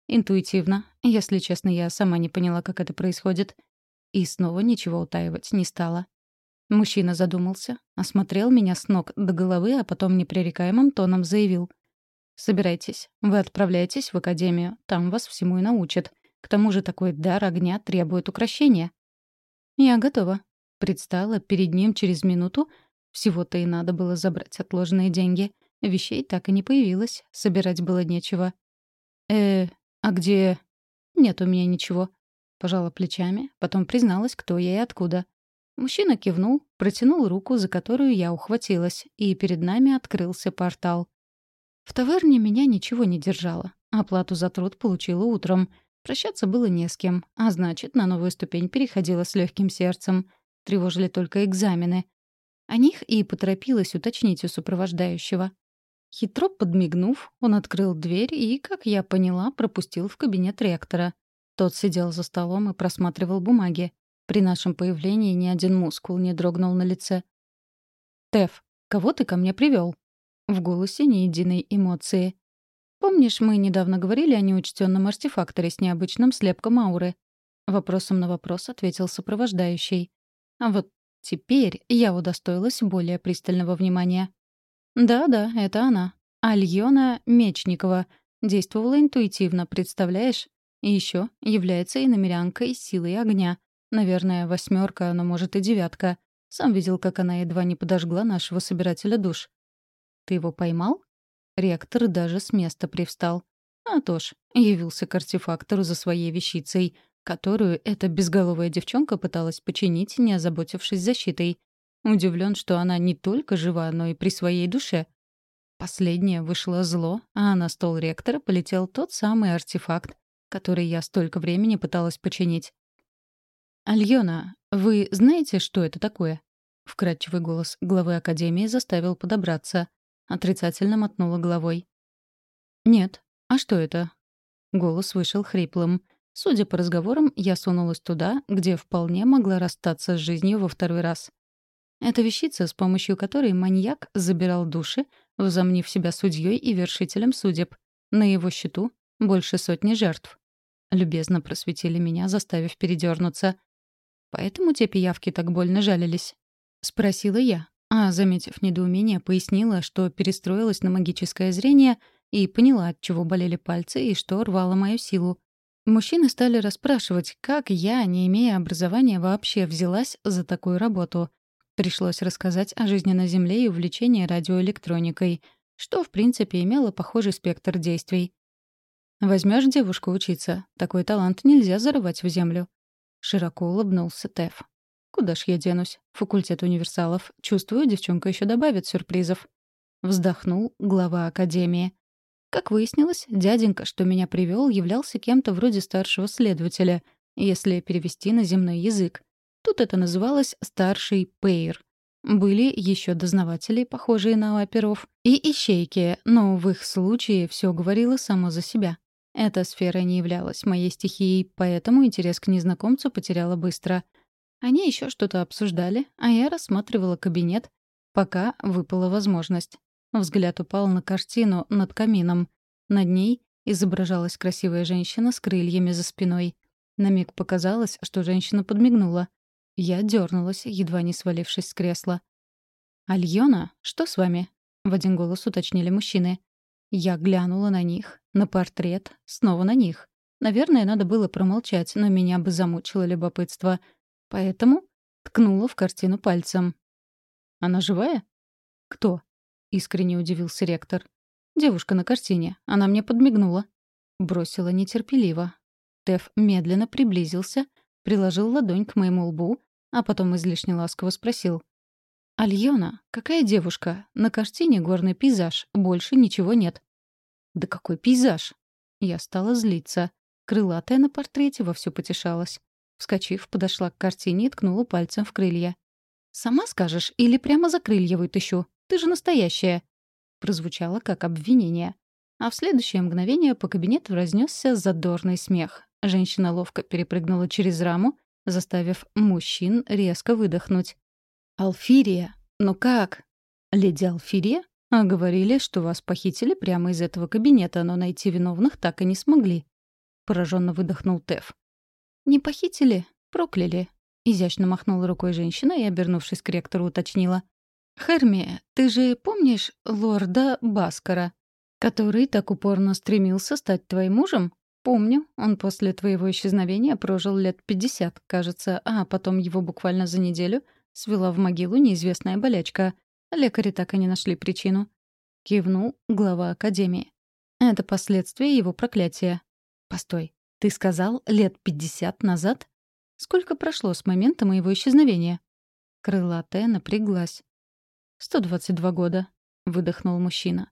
Интуитивно. Если честно, я сама не поняла, как это происходит. И снова ничего утаивать не стала. Мужчина задумался, осмотрел меня с ног до головы, а потом непререкаемым тоном заявил. «Собирайтесь. Вы отправляетесь в академию. Там вас всему и научат. К тому же такой дар огня требует украшения». «Я готова». Предстала перед ним через минуту. Всего-то и надо было забрать отложенные деньги. Вещей так и не появилось, собирать было нечего. «Э, а где...» «Нет у меня ничего». Пожала плечами, потом призналась, кто я и откуда. Мужчина кивнул, протянул руку, за которую я ухватилась, и перед нами открылся портал. В таверне меня ничего не держало. Оплату за труд получила утром. Прощаться было не с кем, а значит, на новую ступень переходила с легким сердцем. Тревожили только экзамены. о них и поторопилась уточнить у сопровождающего. Хитро подмигнув, он открыл дверь и, как я поняла, пропустил в кабинет ректора. Тот сидел за столом и просматривал бумаги. При нашем появлении ни один мускул не дрогнул на лице. «Теф, кого ты ко мне привел? В голосе ни единой эмоции. «Помнишь, мы недавно говорили о неучтенном артефакторе с необычным слепком ауры?» Вопросом на вопрос ответил сопровождающий. А вот теперь я удостоилась более пристального внимания. Да-да, это она. Альона Мечникова. Действовала интуитивно, представляешь? И еще является иномерянкой силой огня. Наверное, восьмерка, но может и девятка. Сам видел, как она едва не подожгла нашего собирателя душ. Ты его поймал? Ректор даже с места привстал. А то ж, явился к артефактору за своей вещицей, которую эта безголовая девчонка пыталась починить, не озаботившись защитой. Удивлен, что она не только жива, но и при своей душе. Последнее вышло зло, а на стол ректора полетел тот самый артефакт, который я столько времени пыталась починить. «Альона, вы знаете, что это такое?» Вкрадчивый голос главы Академии заставил подобраться. Отрицательно мотнула головой. «Нет. А что это?» Голос вышел хриплым. Судя по разговорам, я сунулась туда, где вполне могла расстаться с жизнью во второй раз. Это вещица, с помощью которой маньяк забирал души, возомнив себя судьей и вершителем судеб. На его счету больше сотни жертв. Любезно просветили меня, заставив передернуться. Поэтому те пиявки так больно жалились. Спросила я, а, заметив недоумение, пояснила, что перестроилась на магическое зрение и поняла, от чего болели пальцы и что рвало мою силу. Мужчины стали расспрашивать, как я, не имея образования, вообще взялась за такую работу. Пришлось рассказать о жизни на Земле и увлечении радиоэлектроникой, что, в принципе, имело похожий спектр действий. Возьмешь девушку учиться, такой талант нельзя зарывать в землю. Широко улыбнулся Теф. Куда ж я денусь? Факультет универсалов. Чувствую, девчонка еще добавит сюрпризов. Вздохнул глава академии. Как выяснилось, дяденька, что меня привел, являлся кем-то вроде старшего следователя, если перевести на земной язык. Тут это называлось «старший пейр». Были еще дознаватели, похожие на оперов, и ищейки, но в их случае все говорило само за себя. Эта сфера не являлась моей стихией, поэтому интерес к незнакомцу потеряла быстро — они еще что-то обсуждали, а я рассматривала кабинет, пока выпала возможность. Взгляд упал на картину над камином. Над ней изображалась красивая женщина с крыльями за спиной. На миг показалось, что женщина подмигнула. Я дернулась, едва не свалившись с кресла. «Альона, что с вами?» — в один голос уточнили мужчины. Я глянула на них, на портрет, снова на них. Наверное, надо было промолчать, но меня бы замучило любопытство — Поэтому ткнула в картину пальцем. «Она живая?» «Кто?» — искренне удивился ректор. «Девушка на картине. Она мне подмигнула». Бросила нетерпеливо. Теф медленно приблизился, приложил ладонь к моему лбу, а потом излишне ласково спросил. «Альона, какая девушка? На картине горный пейзаж, больше ничего нет». «Да какой пейзаж?» Я стала злиться. Крылатая на портрете вовсю потешалась. Вскочив, подошла к картине и ткнула пальцем в крылья. «Сама скажешь или прямо за крылья вытащу? Ты же настоящая!» Прозвучало как обвинение. А в следующее мгновение по кабинету разнесся задорный смех. Женщина ловко перепрыгнула через раму, заставив мужчин резко выдохнуть. «Алфирия? Ну как?» «Леди Алфирия? А говорили, что вас похитили прямо из этого кабинета, но найти виновных так и не смогли». Пораженно выдохнул Теф. «Не похитили, прокляли», — изящно махнула рукой женщина и, обернувшись к ректору, уточнила. «Херми, ты же помнишь лорда Баскара, который так упорно стремился стать твоим мужем? Помню, он после твоего исчезновения прожил лет пятьдесят, кажется, а потом его буквально за неделю свела в могилу неизвестная болячка. Лекари так и не нашли причину». Кивнул глава академии. «Это последствия его проклятия». «Постой, «Ты сказал, лет пятьдесят назад? Сколько прошло с момента моего исчезновения?» Крылатая напряглась. «Сто двадцать два года», — выдохнул мужчина.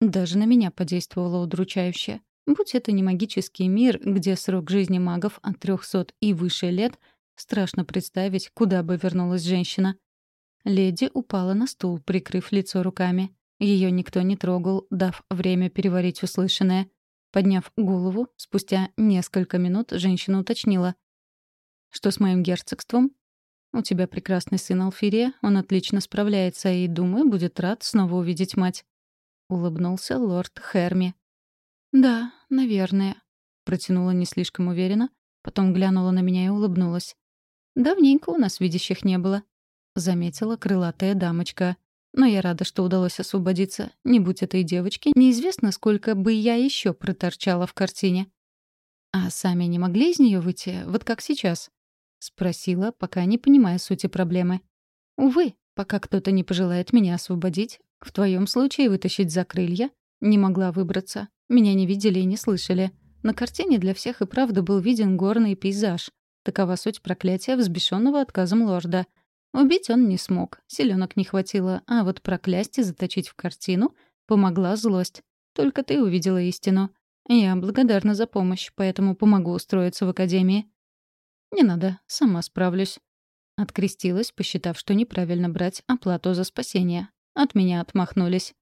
Даже на меня подействовало удручающе. Будь это не магический мир, где срок жизни магов от трехсот и выше лет, страшно представить, куда бы вернулась женщина. леди упала на стул, прикрыв лицо руками. Ее никто не трогал, дав время переварить услышанное. Подняв голову, спустя несколько минут женщина уточнила. «Что с моим герцогством?» «У тебя прекрасный сын Алфирия, он отлично справляется и, думаю, будет рад снова увидеть мать». Улыбнулся лорд Херми. «Да, наверное», — протянула не слишком уверенно, потом глянула на меня и улыбнулась. «Давненько у нас видящих не было», — заметила крылатая дамочка. «Но я рада, что удалось освободиться. Не будь этой девочки, неизвестно, сколько бы я еще проторчала в картине». «А сами не могли из нее выйти, вот как сейчас?» — спросила, пока не понимая сути проблемы. «Увы, пока кто-то не пожелает меня освободить, в твоем случае вытащить за крылья, не могла выбраться. Меня не видели и не слышали. На картине для всех и правда был виден горный пейзаж. Такова суть проклятия взбешенного отказом лорда. Убить он не смог, селенок не хватило, а вот проклясть и заточить в картину помогла злость. Только ты увидела истину. Я благодарна за помощь, поэтому помогу устроиться в академии. Не надо, сама справлюсь. Открестилась, посчитав, что неправильно брать оплату за спасение. От меня отмахнулись.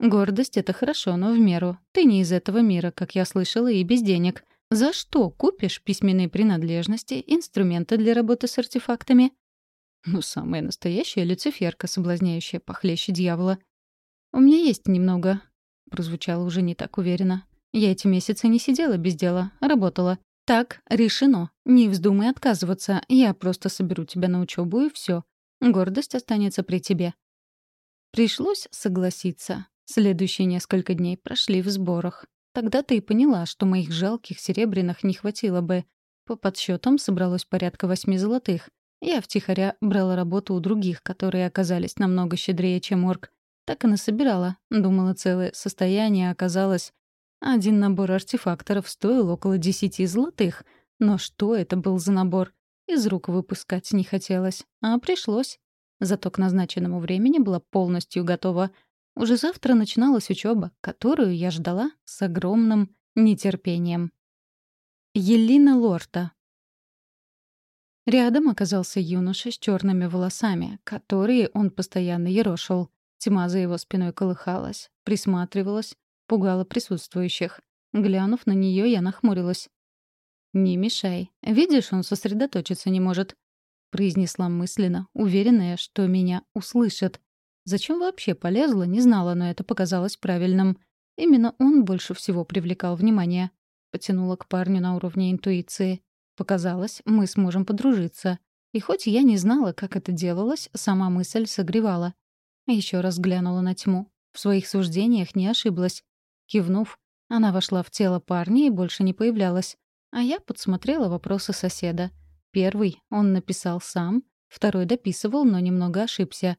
Гордость — это хорошо, но в меру. Ты не из этого мира, как я слышала, и без денег. За что купишь письменные принадлежности, инструменты для работы с артефактами? Ну, самая настоящая люциферка, соблазняющая похлеще дьявола. «У меня есть немного», — прозвучало уже не так уверенно. «Я эти месяцы не сидела без дела, работала. Так, решено. Не вздумай отказываться. Я просто соберу тебя на учебу и все. Гордость останется при тебе». Пришлось согласиться. Следующие несколько дней прошли в сборах. Тогда ты и поняла, что моих жалких серебряных не хватило бы. По подсчетам собралось порядка восьми золотых. Я втихаря брала работу у других, которые оказались намного щедрее, чем орк. Так и насобирала. Думала, целое состояние оказалось. Один набор артефакторов стоил около десяти золотых. Но что это был за набор? Из рук выпускать не хотелось. А пришлось. Зато к назначенному времени была полностью готова — уже завтра начиналась учеба, которую я ждала с огромным нетерпением. Елена Лорта. Рядом оказался юноша с черными волосами, которые он постоянно ерошил. Тьма за его спиной колыхалась, присматривалась, пугала присутствующих. Глянув на нее, я нахмурилась. «Не мешай. Видишь, он сосредоточиться не может», — произнесла мысленно, уверенная, что меня услышат. Зачем вообще полезла, не знала, но это показалось правильным. Именно он больше всего привлекал внимание. Потянула к парню на уровне интуиции. Показалось, мы сможем подружиться. И хоть я не знала, как это делалось, сама мысль согревала. Еще раз глянула на тьму. В своих суждениях не ошиблась. Кивнув, она вошла в тело парня и больше не появлялась. А я подсмотрела вопросы соседа. Первый он написал сам, второй дописывал, но немного ошибся.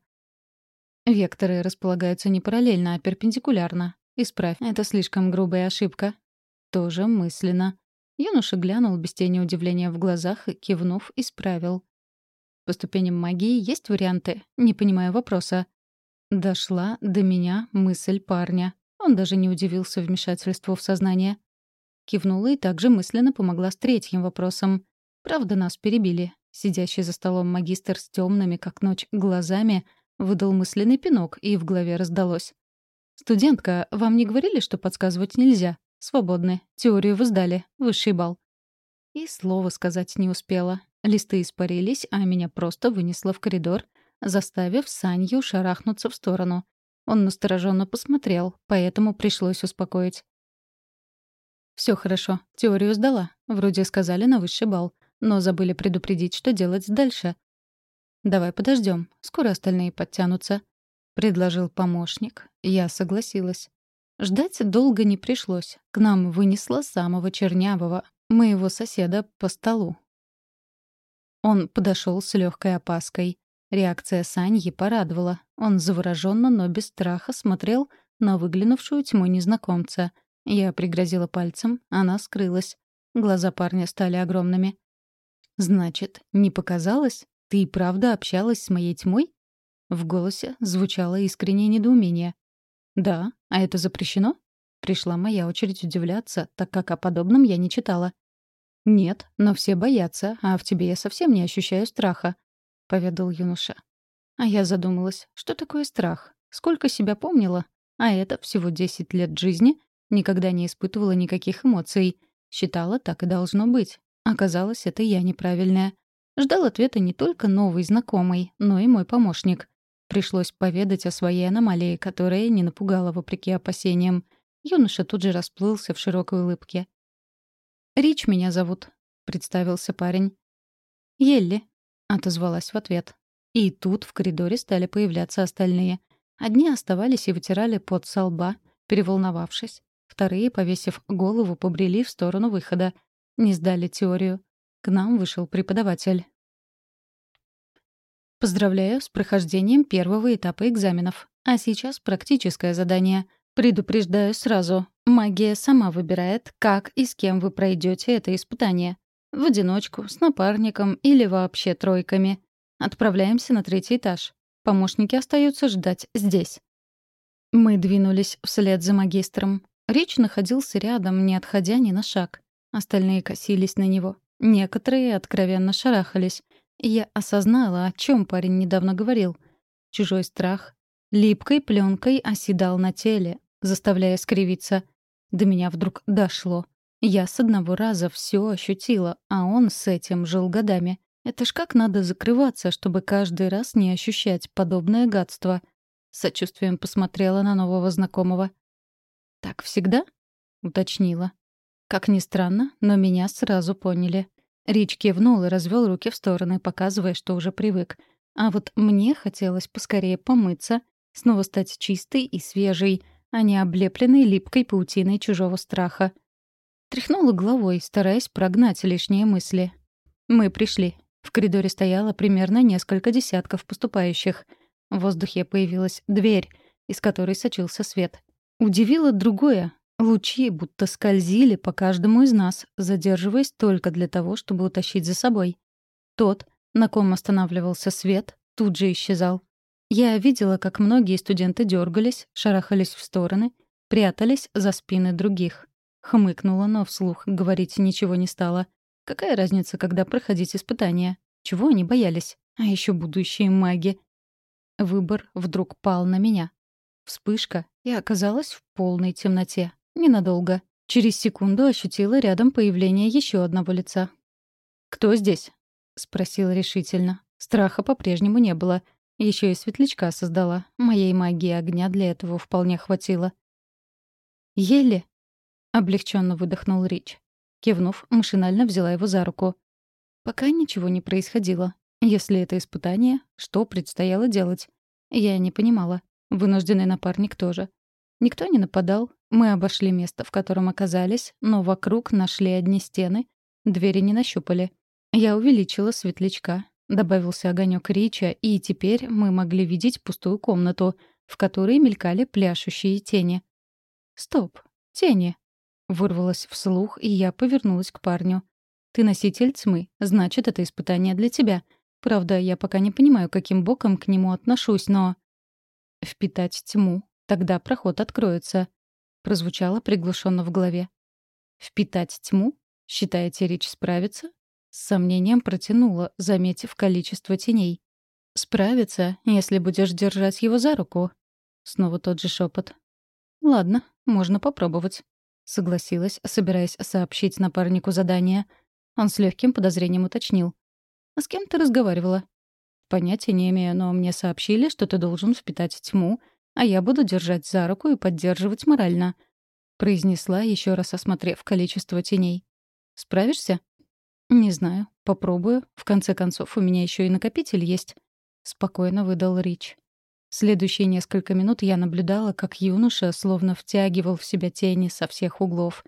Векторы располагаются не параллельно, а перпендикулярно. Исправь, это слишком грубая ошибка. Тоже мысленно. Юноша глянул без тени удивления в глазах и, кивнув, исправил. По ступеням магии есть варианты? Не понимаю вопроса. Дошла до меня мысль парня. Он даже не удивился вмешательству в сознание. Кивнула и также мысленно помогла с третьим вопросом. Правда, нас перебили. Сидящий за столом магистр с темными, как ночь, глазами — Выдал мысленный пинок, и в голове раздалось. «Студентка, вам не говорили, что подсказывать нельзя? Свободны. Теорию вы сдали. Высший балл». И слова сказать не успела. Листы испарились, а меня просто вынесло в коридор, заставив Санью шарахнуться в сторону. Он настороженно посмотрел, поэтому пришлось успокоить. Все хорошо. Теорию сдала. Вроде сказали на высший балл. Но забыли предупредить, что делать дальше. «Давай подождем, скоро остальные подтянутся», — предложил помощник. Я согласилась. Ждать долго не пришлось. К нам вынесло самого чернявого, моего соседа по столу. Он подошел с легкой опаской. Реакция Саньи порадовала. Он завороженно, но без страха смотрел на выглянувшую тьму незнакомца. Я пригрозила пальцем, она скрылась. Глаза парня стали огромными. «Значит, не показалось?» «Ты и правда общалась с моей тьмой?» В голосе звучало искреннее недоумение. «Да, а это запрещено?» Пришла моя очередь удивляться, так как о подобном я не читала. «Нет, но все боятся, а в тебе я совсем не ощущаю страха», — поведал юноша. А я задумалась, что такое страх? Сколько себя помнила? А это всего 10 лет жизни, никогда не испытывала никаких эмоций. Считала, так и должно быть. Оказалось, это я неправильная. Ждал ответа не только новый знакомый, но и мой помощник. Пришлось поведать о своей аномалии, которая не напугала вопреки опасениям. Юноша тут же расплылся в широкой улыбке. «Рич меня зовут», — представился парень. «Елли», — отозвалась в ответ. И тут в коридоре стали появляться остальные. Одни оставались и вытирали пот со лба, переволновавшись. Вторые, повесив голову, побрели в сторону выхода. Не сдали теорию. К нам вышел преподаватель. Поздравляю с прохождением первого этапа экзаменов. А сейчас практическое задание. Предупреждаю сразу. Магия сама выбирает, как и с кем вы пройдете это испытание. В одиночку, с напарником или вообще тройками. Отправляемся на третий этаж. Помощники остаются ждать здесь. Мы двинулись вслед за магистром. Речь находился рядом, не отходя ни на шаг. Остальные косились на него. Некоторые откровенно шарахались. Я осознала, о чем парень недавно говорил. Чужой страх липкой пленкой оседал на теле, заставляя скривиться. До меня вдруг дошло. Я с одного раза все ощутила, а он с этим жил годами. Это ж как надо закрываться, чтобы каждый раз не ощущать подобное гадство. С сочувствием посмотрела на нового знакомого. «Так всегда?» — уточнила. Как ни странно, но меня сразу поняли. Рич кивнул и развел руки в стороны, показывая, что уже привык. А вот мне хотелось поскорее помыться, снова стать чистой и свежей, а не облепленной липкой паутиной чужого страха. Тряхнула головой, стараясь прогнать лишние мысли. Мы пришли. В коридоре стояло примерно несколько десятков поступающих. В воздухе появилась дверь, из которой сочился свет. Удивило другое. Лучи будто скользили по каждому из нас, задерживаясь только для того, чтобы утащить за собой. Тот, на ком останавливался свет, тут же исчезал. Я видела, как многие студенты дергались, шарахались в стороны, прятались за спины других. Хмыкнула, но вслух говорить ничего не стала. Какая разница, когда проходить испытания? Чего они боялись? А еще будущие маги. Выбор вдруг пал на меня. Вспышка, и оказалась в полной темноте. Ненадолго. Через секунду ощутила рядом появление еще одного лица. «Кто здесь?» — спросила решительно. Страха по-прежнему не было. Еще и светлячка создала. Моей магии огня для этого вполне хватило. «Еле?» — облегченно выдохнул Рич. Кивнув, машинально взяла его за руку. Пока ничего не происходило. Если это испытание, что предстояло делать? Я не понимала. Вынужденный напарник тоже. Никто не нападал. Мы обошли место, в котором оказались, но вокруг нашли одни стены. Двери не нащупали. Я увеличила светлячка. Добавился огонек Рича, и теперь мы могли видеть пустую комнату, в которой мелькали пляшущие тени. «Стоп! Тени!» Вырвалась вслух, и я повернулась к парню. «Ты носитель тьмы, значит, это испытание для тебя. Правда, я пока не понимаю, каким боком к нему отношусь, но...» «Впитать тьму Тогда проход откроется», — прозвучало приглушенно в голове. «Впитать тьму? Считаете, речь справится?» С сомнением протянула, заметив количество теней. «Справится, если будешь держать его за руку». Снова тот же шепот. «Ладно, можно попробовать», — согласилась, собираясь сообщить напарнику задание. Он с легким подозрением уточнил. «А с кем ты разговаривала?» «Понятия не имею, но мне сообщили, что ты должен впитать тьму, а я буду держать за руку и поддерживать морально», — произнесла, еще раз осмотрев количество теней. «Справишься?» «Не знаю. Попробую. В конце концов, у меня еще и накопитель есть», — спокойно выдал Рич. Следующие несколько минут я наблюдала, как юноша словно втягивал в себя тени со всех углов.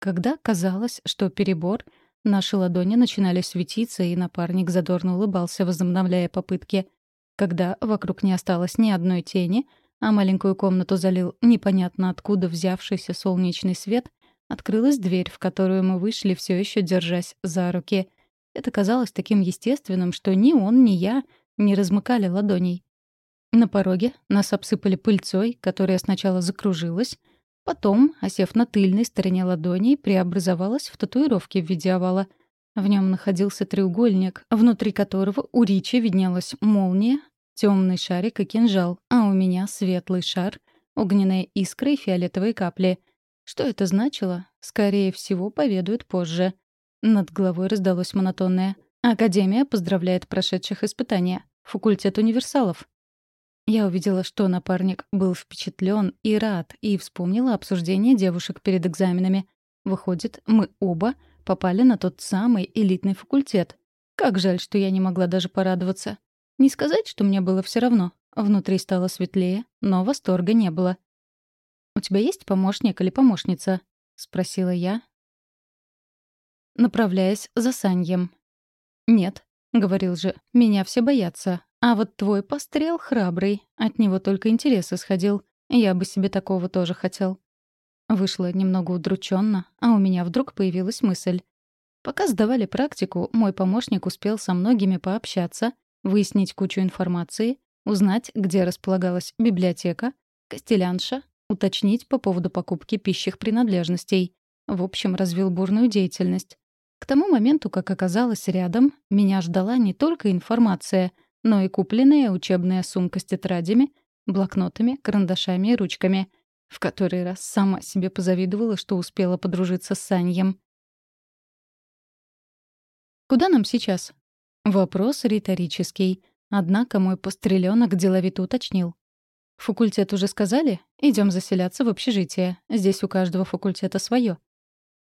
Когда казалось, что перебор, наши ладони начинали светиться, и напарник задорно улыбался, возобновляя попытки. Когда вокруг не осталось ни одной тени — а маленькую комнату залил непонятно откуда взявшийся солнечный свет, открылась дверь, в которую мы вышли, все еще держась за руки. Это казалось таким естественным, что ни он, ни я не размыкали ладоней. На пороге нас обсыпали пыльцой, которая сначала закружилась, потом, осев на тыльной стороне ладоней, преобразовалась в татуировки в виде овала. В нем находился треугольник, внутри которого у Ричи виднелась молния, темный шарик и кинжал, а у меня светлый шар, огненная искра и фиолетовые капли. Что это значило? Скорее всего, поведают позже. Над головой раздалось монотонное. Академия поздравляет прошедших испытания. Факультет универсалов. Я увидела, что напарник был впечатлен и рад, и вспомнила обсуждение девушек перед экзаменами. Выходит, мы оба попали на тот самый элитный факультет. Как жаль, что я не могла даже порадоваться. Не сказать, что мне было все равно. Внутри стало светлее, но восторга не было. «У тебя есть помощник или помощница?» — спросила я, направляясь за Саньем. «Нет», — говорил же, — «меня все боятся. А вот твой пострел храбрый, от него только интерес исходил. Я бы себе такого тоже хотел». Вышло немного удрученно, а у меня вдруг появилась мысль. Пока сдавали практику, мой помощник успел со многими пообщаться, выяснить кучу информации, узнать, где располагалась библиотека, костелянша, уточнить по поводу покупки пищих принадлежностей. В общем, развил бурную деятельность. К тому моменту, как оказалось рядом, меня ждала не только информация, но и купленная учебная сумка с тетрадями, блокнотами, карандашами и ручками — в который раз сама себе позавидовала, что успела подружиться с Саньем. «Куда нам сейчас?» Вопрос риторический. Однако мой постреленок деловито уточнил. «Факультет уже сказали? Идем заселяться в общежитие. Здесь у каждого факультета свое.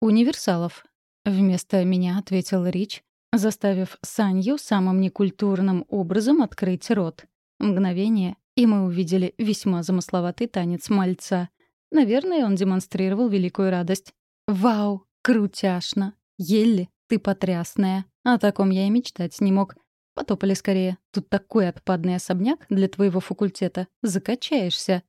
«Универсалов», — вместо меня ответил Рич, заставив Санью самым некультурным образом открыть рот. Мгновение, и мы увидели весьма замысловатый танец мальца. Наверное, он демонстрировал великую радость. «Вау! Крутяшно! Елли, ты потрясная! О таком я и мечтать не мог. Потопали скорее. Тут такой отпадный особняк для твоего факультета. Закачаешься!»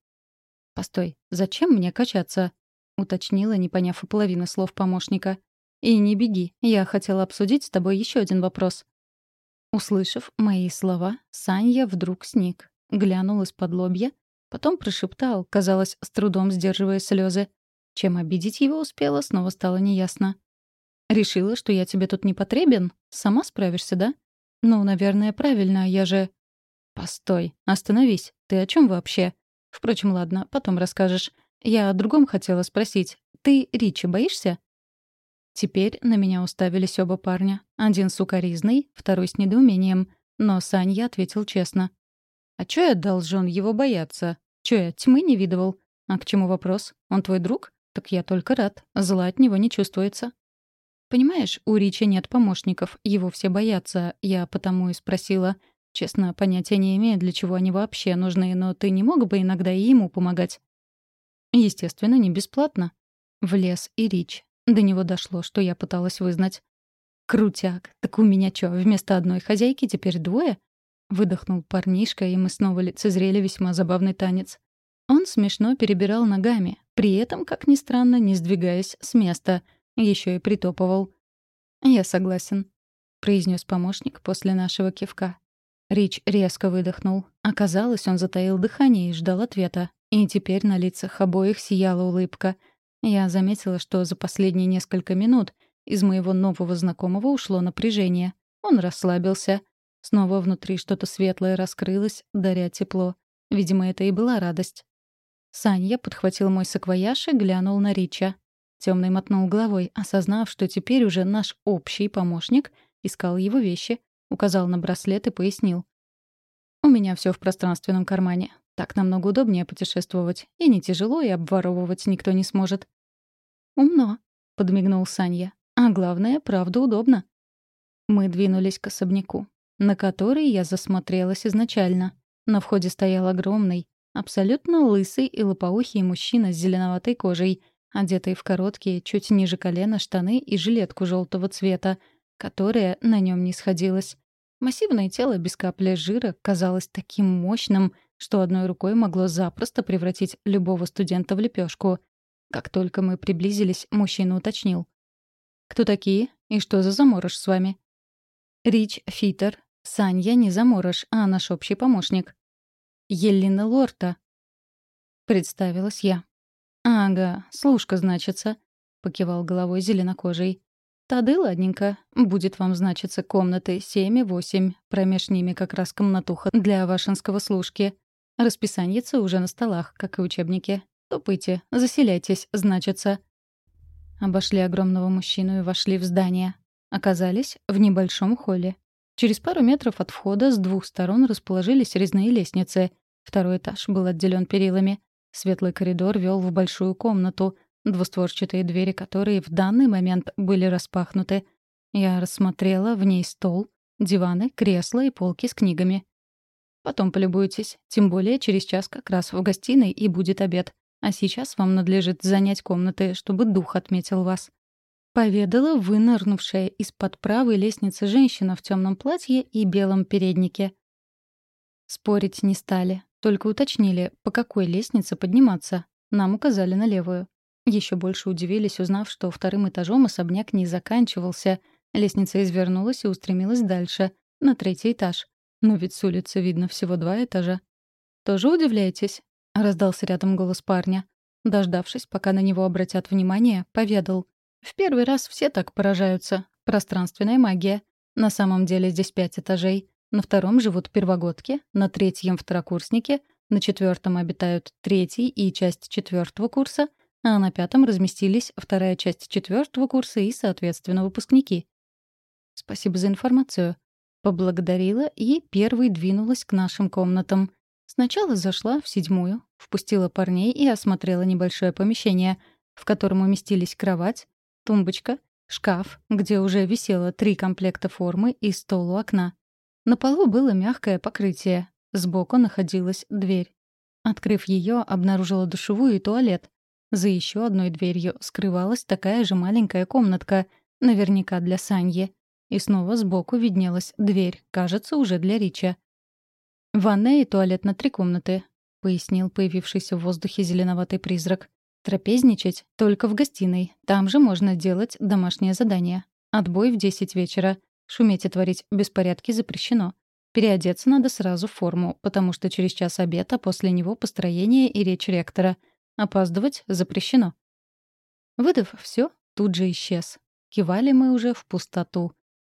«Постой, зачем мне качаться?» — уточнила, не поняв и половины слов помощника. «И не беги, я хотела обсудить с тобой еще один вопрос». Услышав мои слова, Санья вдруг сник глянул из-под лобья, потом прошептал, казалось, с трудом сдерживая слезы. Чем обидеть его успела, снова стало неясно. «Решила, что я тебе тут не потребен? Сама справишься, да?» «Ну, наверное, правильно, я же...» «Постой, остановись. Ты о чем вообще?» «Впрочем, ладно, потом расскажешь. Я о другом хотела спросить. Ты Ричи боишься?» Теперь на меня уставились оба парня. Один сукоризный, второй с недоумением. Но Санья ответил честно. А чё я должен его бояться? Чё я тьмы не видывал? А к чему вопрос? Он твой друг? Так я только рад. Зла от него не чувствуется. Понимаешь, у Ричи нет помощников, его все боятся. Я потому и спросила. Честно, понятия не имею, для чего они вообще нужны, но ты не мог бы иногда и ему помогать? Естественно, не бесплатно. Влез и Рич. До него дошло, что я пыталась вызнать. Крутяк. Так у меня чё, вместо одной хозяйки теперь двое? Выдохнул парнишка, и мы снова лицезрели весьма забавный танец. Он смешно перебирал ногами, при этом, как ни странно, не сдвигаясь с места, еще и притопывал. «Я согласен», — произнес помощник после нашего кивка. Рич резко выдохнул. Оказалось, он затаил дыхание и ждал ответа. И теперь на лицах обоих сияла улыбка. Я заметила, что за последние несколько минут из моего нового знакомого ушло напряжение. Он расслабился. Снова внутри что-то светлое раскрылось, даря тепло. Видимо, это и была радость. Санья подхватил мой саквояж и глянул на Рича. Темный мотнул головой, осознав, что теперь уже наш общий помощник искал его вещи, указал на браслет и пояснил. «У меня все в пространственном кармане. Так намного удобнее путешествовать. И не тяжело, и обворовывать никто не сможет». «Умно», — подмигнул Санья. «А главное, правда удобно». Мы двинулись к особняку на который я засмотрелась изначально. На входе стоял огромный, абсолютно лысый и лопоухий мужчина с зеленоватой кожей, одетый в короткие, чуть ниже колена штаны и жилетку желтого цвета, которая на нем не сходилась. Массивное тело без капли жира казалось таким мощным, что одной рукой могло запросто превратить любого студента в лепешку. Как только мы приблизились, мужчина уточнил. «Кто такие? И что за заморож с вами?» «Рич Фитер, Санья не заморож, а наш общий помощник. Елена Лорта. Представилась я. «Ага, служка, значится», — покивал головой зеленокожий. Тады ладненько. Будет вам значиться комнаты семь и восемь. Промеж ними как раз комнатуха для вашинского служки. Расписаньица уже на столах, как и учебники. Топайте, заселяйтесь, значится. Обошли огромного мужчину и вошли в здание. Оказались в небольшом холле. Через пару метров от входа с двух сторон расположились резные лестницы. Второй этаж был отделен перилами. Светлый коридор вел в большую комнату — двустворчатые двери которые в данный момент были распахнуты. Я рассмотрела в ней стол, диваны, кресла и полки с книгами. Потом полюбуйтесь, тем более через час как раз в гостиной и будет обед. А сейчас вам надлежит занять комнаты, чтобы дух отметил вас. Поведала вынырнувшая из-под правой лестницы женщина в темном платье и белом переднике. Спорить не стали, только уточнили, по какой лестнице подниматься. Нам указали на левую. Еще больше удивились, узнав, что вторым этажом особняк не заканчивался. Лестница извернулась и устремилась дальше, на третий этаж. Но ведь с улицы видно всего два этажа. «Тоже удивляетесь?» — раздался рядом голос парня. Дождавшись, пока на него обратят внимание, поведал. «В первый раз все так поражаются. Пространственная магия. На самом деле здесь пять этажей. На втором живут первогодки, на третьем — второкурсники, на четвертом обитают третий и часть четвертого курса, а на пятом разместились вторая часть четвертого курса и, соответственно, выпускники. «Спасибо за информацию», — поблагодарила и первой двинулась к нашим комнатам. Сначала зашла в седьмую, впустила парней и осмотрела небольшое помещение, в котором уместились кровать, тумбочка, шкаф, где уже висело три комплекта формы и стол у окна. На полу было мягкое покрытие, сбоку находилась дверь. Открыв ее, обнаружила душевую и туалет, за еще одной дверью скрывалась такая же маленькая комнатка, наверняка для Саньи. И снова сбоку виднелась дверь, кажется, уже для Рича. «Ванная и туалет на три комнаты», — пояснил появившийся в воздухе зеленоватый призрак. «Трапезничать только в гостиной. Там же можно делать домашнее задание. Отбой в десять вечера. Шуметь и творить беспорядки запрещено. Переодеться надо сразу в форму, потому что через час обед, а после него построение и речь ректора — Опаздывать запрещено. Выдав все, тут же исчез. Кивали мы уже в пустоту.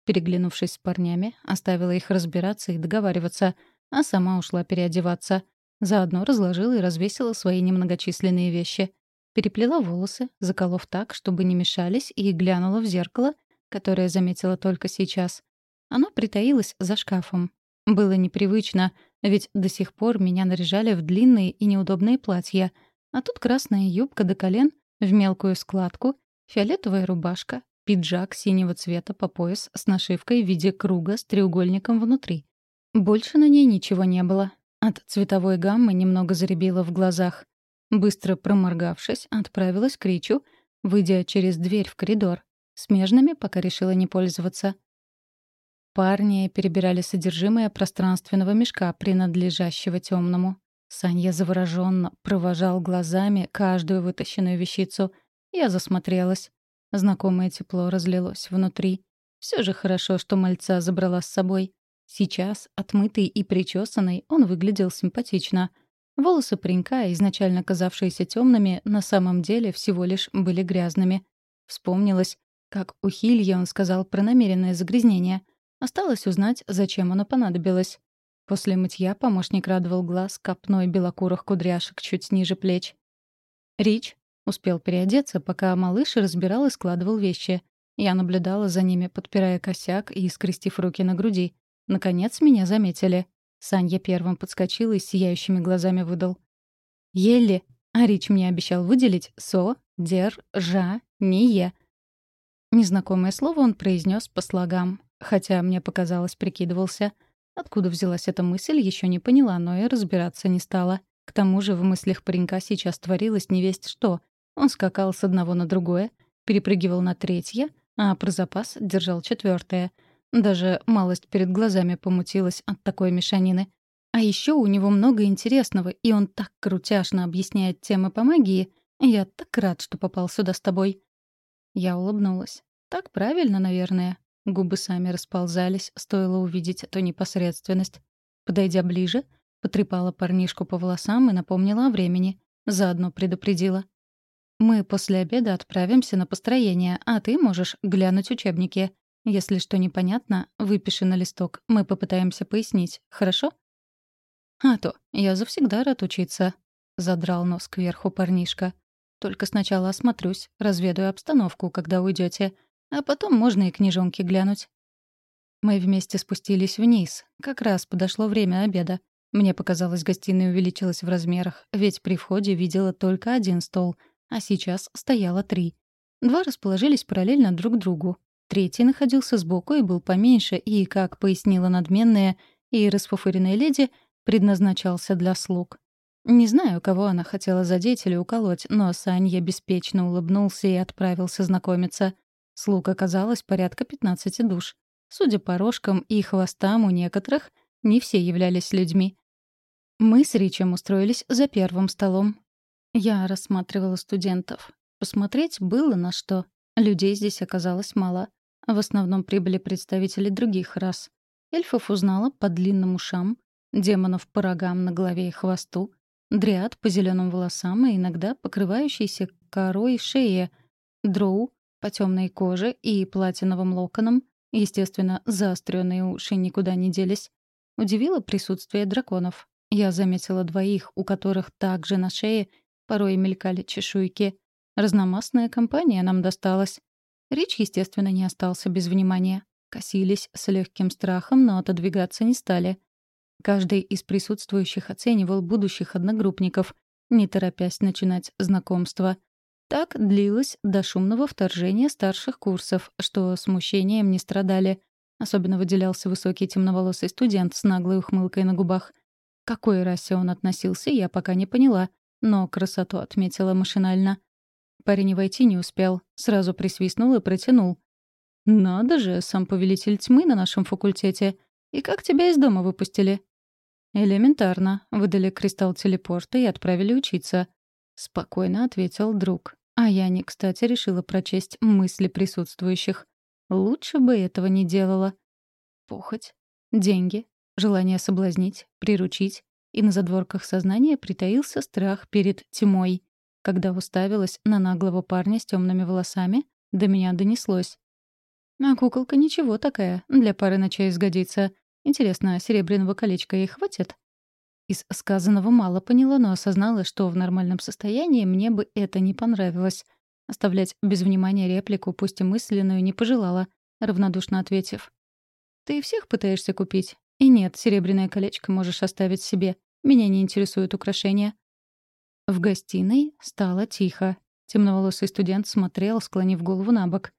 Переглянувшись с парнями, оставила их разбираться и договариваться, а сама ушла переодеваться. Заодно разложила и развесила свои немногочисленные вещи. Переплела волосы, заколов так, чтобы не мешались, и глянула в зеркало, которое заметила только сейчас. Оно притаилось за шкафом. Было непривычно, ведь до сих пор меня наряжали в длинные и неудобные платья — а тут красная юбка до колен, в мелкую складку, фиолетовая рубашка, пиджак синего цвета по пояс с нашивкой в виде круга с треугольником внутри. Больше на ней ничего не было. От цветовой гаммы немного заребило в глазах. Быстро проморгавшись, отправилась к Ричу, выйдя через дверь в коридор. Смежными пока решила не пользоваться. Парни перебирали содержимое пространственного мешка, принадлежащего темному. Санья завороженно провожал глазами каждую вытащенную вещицу. Я засмотрелась. Знакомое тепло разлилось внутри. Все же хорошо, что мальца забрала с собой. Сейчас, отмытый и причесанный, он выглядел симпатично. Волосы паренька, изначально казавшиеся темными, на самом деле всего лишь были грязными. Вспомнилось, как у Хилья он сказал про намеренное загрязнение. Осталось узнать, зачем оно понадобилось. После мытья помощник радовал глаз копной белокурых кудряшек чуть ниже плеч. Рич успел переодеться, пока малыш разбирал и складывал вещи. Я наблюдала за ними, подпирая косяк и скрестив руки на груди. Наконец меня заметили. Санья первым подскочил и сияющими глазами выдал. «Еле!» А Рич мне обещал выделить «со», «дер», «жа», «не Незнакомое слово он произнес по слогам, хотя мне показалось, прикидывался — Откуда взялась эта мысль, еще не поняла, но и разбираться не стала. К тому же в мыслях паренька сейчас творилось невесть что. Он скакал с одного на другое, перепрыгивал на третье, а про запас держал четвертое. Даже малость перед глазами помутилась от такой мешанины. А еще у него много интересного, и он так крутяшно объясняет темы по магии. Я так рад, что попал сюда с тобой. Я улыбнулась. Так правильно, наверное. Губы сами расползались, стоило увидеть эту непосредственность. Подойдя ближе, потрепала парнишку по волосам и напомнила о времени. Заодно предупредила. Мы после обеда отправимся на построение, а ты можешь глянуть учебники. Если что непонятно, выпиши на листок. Мы попытаемся пояснить. Хорошо?» «А то, я завсегда рад учиться», — задрал нос кверху парнишка. «Только сначала осмотрюсь, разведаю обстановку, когда уйдете, а потом можно и книжонки глянуть». Мы вместе спустились вниз. Как раз подошло время обеда. Мне показалось, гостиная увеличилась в размерах, ведь при входе видела только один стол, а сейчас стояло три. Два расположились параллельно друг другу. Третий находился сбоку и был поменьше, и, как пояснила надменная и расфуфыренная леди, предназначался для слуг. Не знаю, кого она хотела задеть или уколоть, но Санья беспечно улыбнулся и отправился знакомиться. Слуг оказалось порядка 15 душ. Судя по рожкам и хвостам у некоторых, не все являлись людьми. Мы с Ричем устроились за первым столом. Я рассматривала студентов. Посмотреть было на что. Людей здесь оказалось мало. В основном прибыли представители других рас. Эльфов узнала по длинным ушам, демонов по рогам на голове и хвосту, дриад по зеленым волосам и иногда покрывающейся корой шеи, дроу по темной коже и платиновым локонам, естественно, заостренные уши никуда не делись. Удивило присутствие драконов. Я заметила двоих, у которых также на шее порой мелькали чешуйки. Разномастная компания нам досталась. Речь, естественно, не остался без внимания. Косились с легким страхом, но отодвигаться не стали. Каждый из присутствующих оценивал будущих одногруппников, не торопясь начинать знакомство. Так длилось до шумного вторжения старших курсов, что смущением не страдали. Особенно выделялся высокий темноволосый студент с наглой ухмылкой на губах. К какой расе он относился, я пока не поняла, но красоту отметила машинально. Парень войти не успел, сразу присвистнул и протянул. «Надо же, сам повелитель тьмы на нашем факультете. И как тебя из дома выпустили?» «Элементарно. Выдали кристалл телепорта и отправили учиться», — спокойно ответил друг. А я не кстати решила прочесть мысли присутствующих. Лучше бы этого не делала. Похоть, деньги, желание соблазнить, приручить, и на задворках сознания притаился страх перед тьмой. Когда уставилась на наглого парня с темными волосами, до меня донеслось. А куколка ничего такая, для пары ночей сгодится. Интересно, серебряного колечка ей хватит? Из сказанного мало поняла, но осознала, что в нормальном состоянии мне бы это не понравилось. Оставлять без внимания реплику, пусть и мысленную, не пожелала, равнодушно ответив. «Ты всех пытаешься купить? И нет, серебряное колечко можешь оставить себе. Меня не интересуют украшения». В гостиной стало тихо. Темноволосый студент смотрел, склонив голову на бок.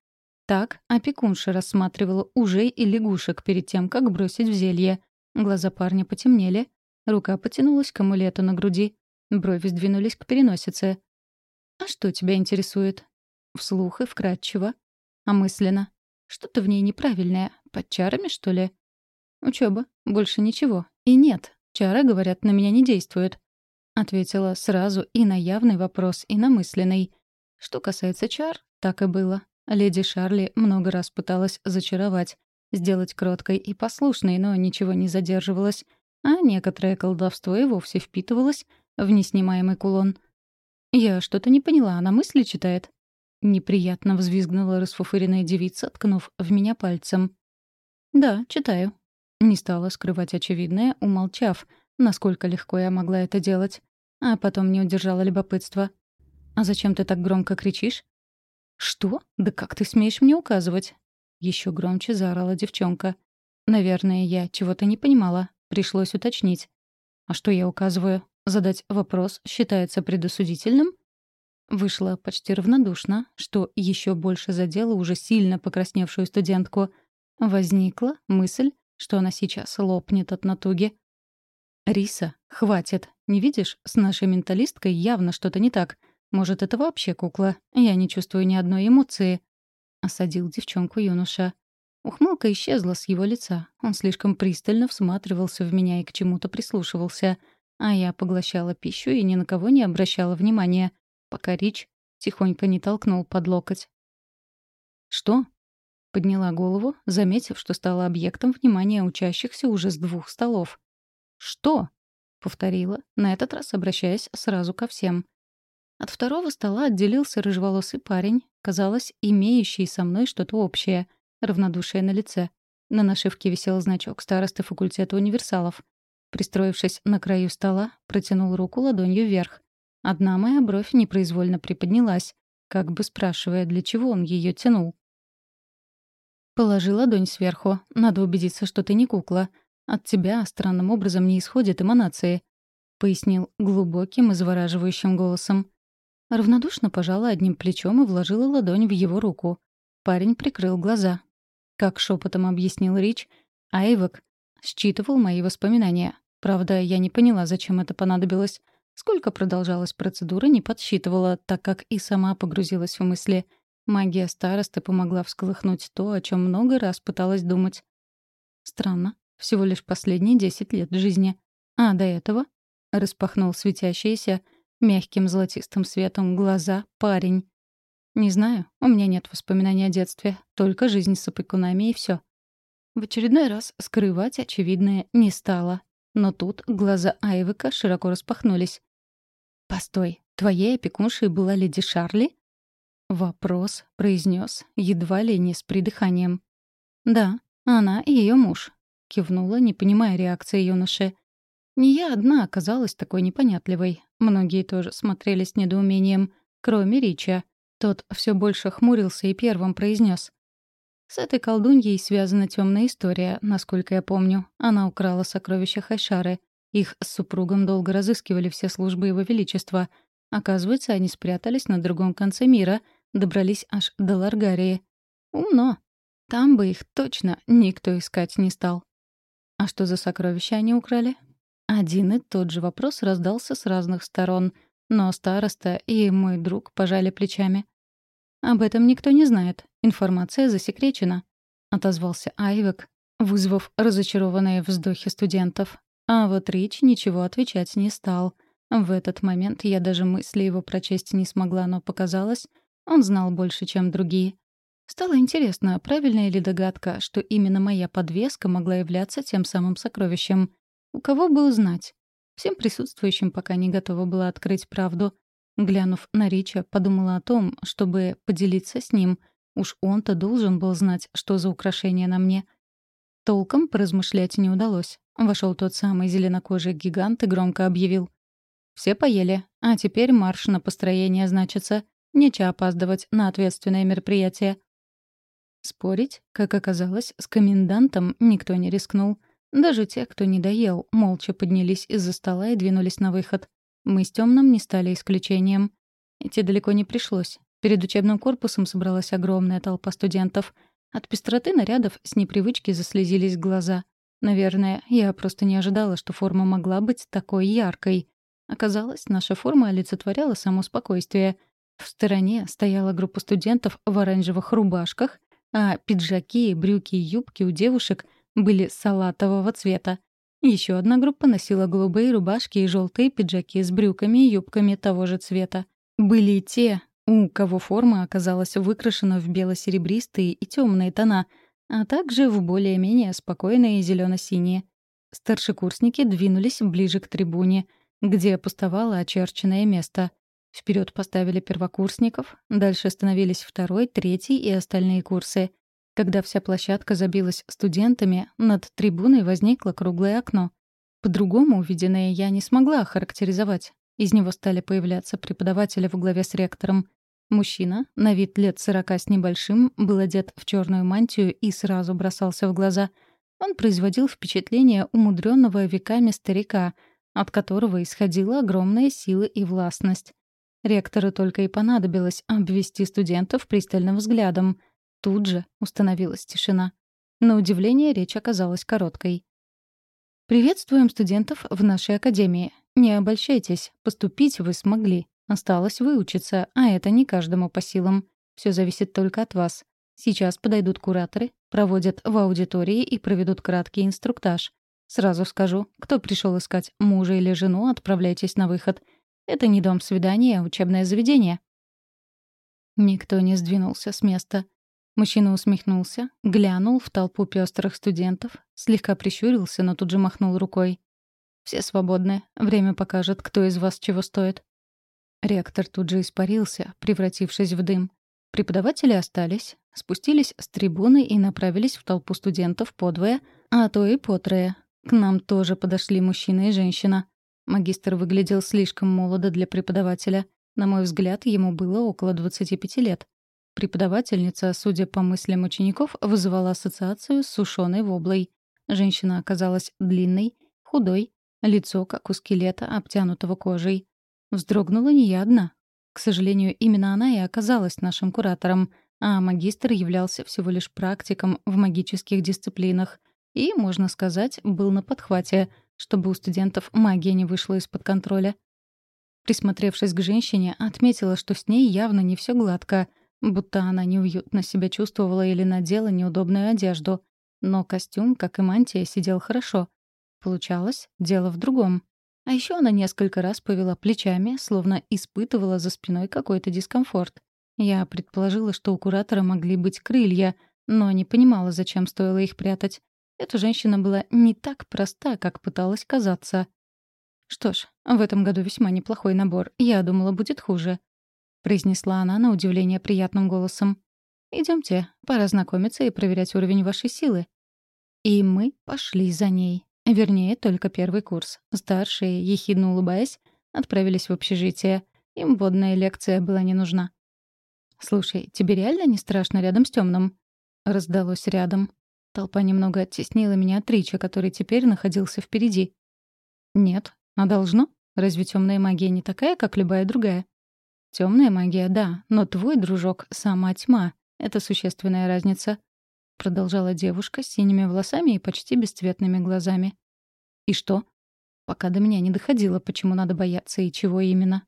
Так опекунша рассматривала ужей и лягушек перед тем, как бросить в зелье. Глаза парня потемнели, рука потянулась к амулету на груди, брови сдвинулись к переносице. «А что тебя интересует?» Вслух и вкратчиво. А мысленно. «Что-то в ней неправильное. Под чарами, что ли?» «Учёба. Больше ничего. И нет. Чары, говорят, на меня не действуют». Ответила сразу и на явный вопрос, и на мысленный. Что касается чар, так и было. Леди Шарли много раз пыталась зачаровать, сделать кроткой и послушной, но ничего не задерживалось, а некоторое колдовство и вовсе впитывалось в неснимаемый кулон. «Я что-то не поняла, она мысли читает?» Неприятно взвизгнула расфуфыренная девица, ткнув в меня пальцем. «Да, читаю». Не стала скрывать очевидное, умолчав, насколько легко я могла это делать. А потом не удержала любопытства. «А зачем ты так громко кричишь?» «Что? Да как ты смеешь мне указывать?» Еще громче заорала девчонка. Наверное, я чего-то не понимала. Пришлось уточнить. «А что я указываю? Задать вопрос считается предосудительным?» Вышла почти равнодушно, что еще больше задело уже сильно покрасневшую студентку. Возникла мысль, что она сейчас лопнет от натуги. «Риса, хватит. Не видишь, с нашей менталисткой явно что-то не так. Может, это вообще кукла? Я не чувствую ни одной эмоции. Осадил девчонку юноша. Ухмылка исчезла с его лица. Он слишком пристально всматривался в меня и к чему-то прислушивался. А я поглощала пищу и ни на кого не обращала внимания, пока Рич тихонько не толкнул под локоть. «Что?» Подняла голову, заметив, что стала объектом внимания учащихся уже с двух столов. «Что?» — повторила, на этот раз обращаясь сразу ко всем. От второго стола отделился рыжеволосый парень, казалось, имеющий со мной что-то общее, равнодушие на лице. На нашивке висел значок старосты факультета универсалов. Пристроившись на краю стола, протянул руку ладонью вверх. Одна моя бровь непроизвольно приподнялась, как бы спрашивая, для чего он ее тянул. «Положи ладонь сверху. Надо убедиться, что ты не кукла. От тебя странным образом не исходят эманации», — пояснил глубоким и завораживающим голосом. Равнодушно пожала одним плечом и вложила ладонь в его руку. Парень прикрыл глаза. Как шепотом объяснил Рич, Айвок считывал мои воспоминания. Правда, я не поняла, зачем это понадобилось. Сколько продолжалась процедура, не подсчитывала, так как и сама погрузилась в мысли. Магия старосты помогла всколыхнуть то, о чем много раз пыталась думать. Странно. Всего лишь последние десять лет жизни. А до этого распахнул светящиеся, мягким золотистым светом глаза парень. Не знаю, у меня нет воспоминаний о детстве, только жизнь с опекунами и все. В очередной раз скрывать очевидное не стало. Но тут глаза Айвика широко распахнулись. «Постой, твоей опекуншей была леди Шарли?» Вопрос произнес едва ли не с придыханием. «Да, она и ее муж», — кивнула, не понимая реакции юноши. Не я одна оказалась такой непонятливой. Многие тоже смотрели с недоумением, кроме Рича. Тот все больше хмурился и первым произнес: С этой колдуньей связана темная история, насколько я помню. Она украла сокровища Хайшары. Их с супругом долго разыскивали все службы Его Величества. Оказывается, они спрятались на другом конце мира, добрались аж до Ларгарии. Умно. Там бы их точно никто искать не стал. А что за сокровища они украли? Один и тот же вопрос раздался с разных сторон, но староста и мой друг пожали плечами. «Об этом никто не знает. Информация засекречена», — отозвался Айвек, вызвав разочарованные вздохи студентов. А вот Рич ничего отвечать не стал. В этот момент я даже мысли его прочесть не смогла, но показалось, он знал больше, чем другие. Стало интересно, правильная ли догадка, что именно моя подвеска могла являться тем самым сокровищем. У кого бы узнать? Всем присутствующим пока не готова была открыть правду. Глянув на Рича, подумала о том, чтобы поделиться с ним. Уж он-то должен был знать, что за украшение на мне. Толком поразмышлять не удалось. Вошел тот самый зеленокожий гигант и громко объявил. «Все поели, а теперь марш на построение значится. Нечего опаздывать на ответственное мероприятие». Спорить, как оказалось, с комендантом никто не рискнул — даже те, кто не доел, молча поднялись из-за стола и двинулись на выход. Мы с Тёмным не стали исключением. Идти далеко не пришлось. Перед учебным корпусом собралась огромная толпа студентов. От пестроты нарядов с непривычки заслезились глаза. Наверное, я просто не ожидала, что форма могла быть такой яркой. Оказалось, наша форма олицетворяла само спокойствие. В стороне стояла группа студентов в оранжевых рубашках, а пиджаки, брюки и юбки у девушек были салатового цвета. Еще одна группа носила голубые рубашки и желтые пиджаки с брюками и юбками того же цвета. Были и те, у кого форма оказалась выкрашена в бело-серебристые и темные тона, а также в более-менее спокойные зелено-синие. Старшекурсники двинулись ближе к трибуне, где пустовало очерченное место. Вперед поставили первокурсников, дальше становились второй, третий и остальные курсы — когда вся площадка забилась студентами, над трибуной возникло круглое окно. По-другому увиденное я не смогла охарактеризовать. Из него стали появляться преподаватели во главе с ректором. Мужчина, на вид лет сорока с небольшим, был одет в черную мантию и сразу бросался в глаза. Он производил впечатление умудренного веками старика, от которого исходила огромная сила и властность. Ректору только и понадобилось обвести студентов пристальным взглядом — Тут же установилась тишина. На удивление речь оказалась короткой. «Приветствуем студентов в нашей академии. Не обольщайтесь, поступить вы смогли. Осталось выучиться, а это не каждому по силам. Все зависит только от вас. Сейчас подойдут кураторы, проводят в аудитории и проведут краткий инструктаж. Сразу скажу, кто пришел искать мужа или жену, отправляйтесь на выход. Это не дом свидания, а учебное заведение». Никто не сдвинулся с места. Мужчина усмехнулся, глянул в толпу пестрых студентов, слегка прищурился, но тут же махнул рукой. «Все свободны. Время покажет, кто из вас чего стоит». Ректор тут же испарился, превратившись в дым. Преподаватели остались, спустились с трибуны и направились в толпу студентов подвое, а то и потрое. К нам тоже подошли мужчина и женщина. Магистр выглядел слишком молодо для преподавателя. На мой взгляд, ему было около 25 лет. Преподавательница, судя по мыслям учеников, вызывала ассоциацию с сушеной воблой. Женщина оказалась длинной, худой, лицо, как у скелета, обтянутого кожей. Вздрогнула не я одна. К сожалению, именно она и оказалась нашим куратором, а магистр являлся всего лишь практиком в магических дисциплинах и, можно сказать, был на подхвате, чтобы у студентов магия не вышла из-под контроля. Присмотревшись к женщине, отметила, что с ней явно не все гладко, будто она неуютно себя чувствовала или надела неудобную одежду. Но костюм, как и мантия, сидел хорошо. Получалось, дело в другом. А еще она несколько раз повела плечами, словно испытывала за спиной какой-то дискомфорт. Я предположила, что у куратора могли быть крылья, но не понимала, зачем стоило их прятать. Эта женщина была не так проста, как пыталась казаться. «Что ж, в этом году весьма неплохой набор. Я думала, будет хуже», — произнесла она на удивление приятным голосом. Идемте, пора знакомиться и проверять уровень вашей силы». И мы пошли за ней. Вернее, только первый курс. Старшие, ехидно улыбаясь, отправились в общежитие. Им водная лекция была не нужна. «Слушай, тебе реально не страшно рядом с темным? Раздалось рядом. Толпа немного оттеснила меня от Рича, который теперь находился впереди. «Нет, а должно? Разве темная магия не такая, как любая другая?» Темная магия, да, но твой дружок — сама тьма. Это существенная разница продолжала девушка с синими волосами и почти бесцветными глазами. «И что?» Пока до меня не доходило, почему надо бояться и чего именно.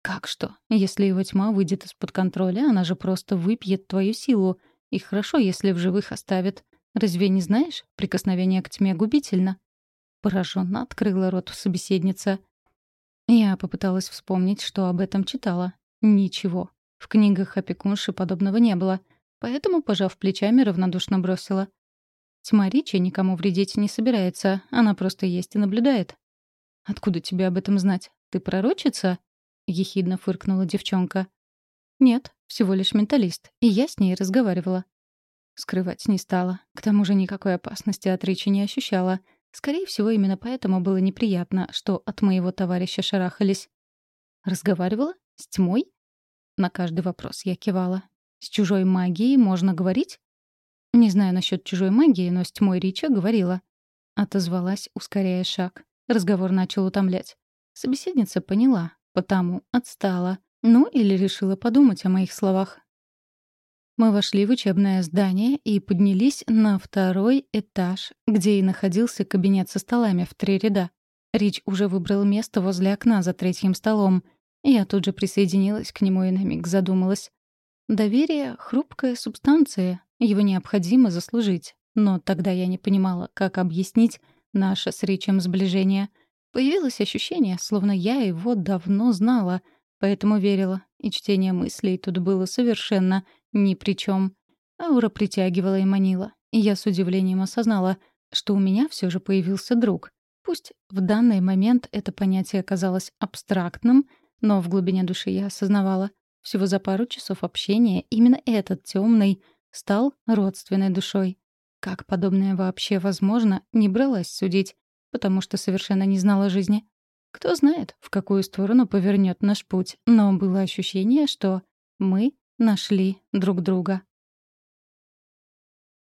«Как что? Если его тьма выйдет из-под контроля, она же просто выпьет твою силу. И хорошо, если в живых оставит. Разве не знаешь? Прикосновение к тьме губительно». Пораженно открыла рот собеседница. Я попыталась вспомнить, что об этом читала. Ничего. В книгах опекунши подобного не было — Поэтому, пожав плечами, равнодушно бросила. Тьма Ричи никому вредить не собирается, она просто есть и наблюдает. «Откуда тебе об этом знать? Ты пророчица?» — ехидно фыркнула девчонка. «Нет, всего лишь менталист, и я с ней разговаривала». Скрывать не стала. К тому же никакой опасности от Ричи не ощущала. Скорее всего, именно поэтому было неприятно, что от моего товарища шарахались. «Разговаривала? С тьмой?» На каждый вопрос я кивала. С чужой магией можно говорить? Не знаю насчет чужой магии, но с тьмой Рича говорила. Отозвалась, ускоряя шаг. Разговор начал утомлять. Собеседница поняла, потому отстала. Ну, или решила подумать о моих словах. Мы вошли в учебное здание и поднялись на второй этаж, где и находился кабинет со столами в три ряда. Рич уже выбрал место возле окна за третьим столом. Я тут же присоединилась к нему и на миг задумалась. Доверие — хрупкая субстанция, его необходимо заслужить. Но тогда я не понимала, как объяснить наше с Ричем сближение. Появилось ощущение, словно я его давно знала, поэтому верила, и чтение мыслей тут было совершенно ни при чем. Аура притягивала и манила, и я с удивлением осознала, что у меня все же появился друг. Пусть в данный момент это понятие казалось абстрактным, но в глубине души я осознавала, всего за пару часов общения именно этот темный стал родственной душой. Как подобное вообще возможно, не бралась судить, потому что совершенно не знала жизни. Кто знает, в какую сторону повернет наш путь, но было ощущение, что мы нашли друг друга.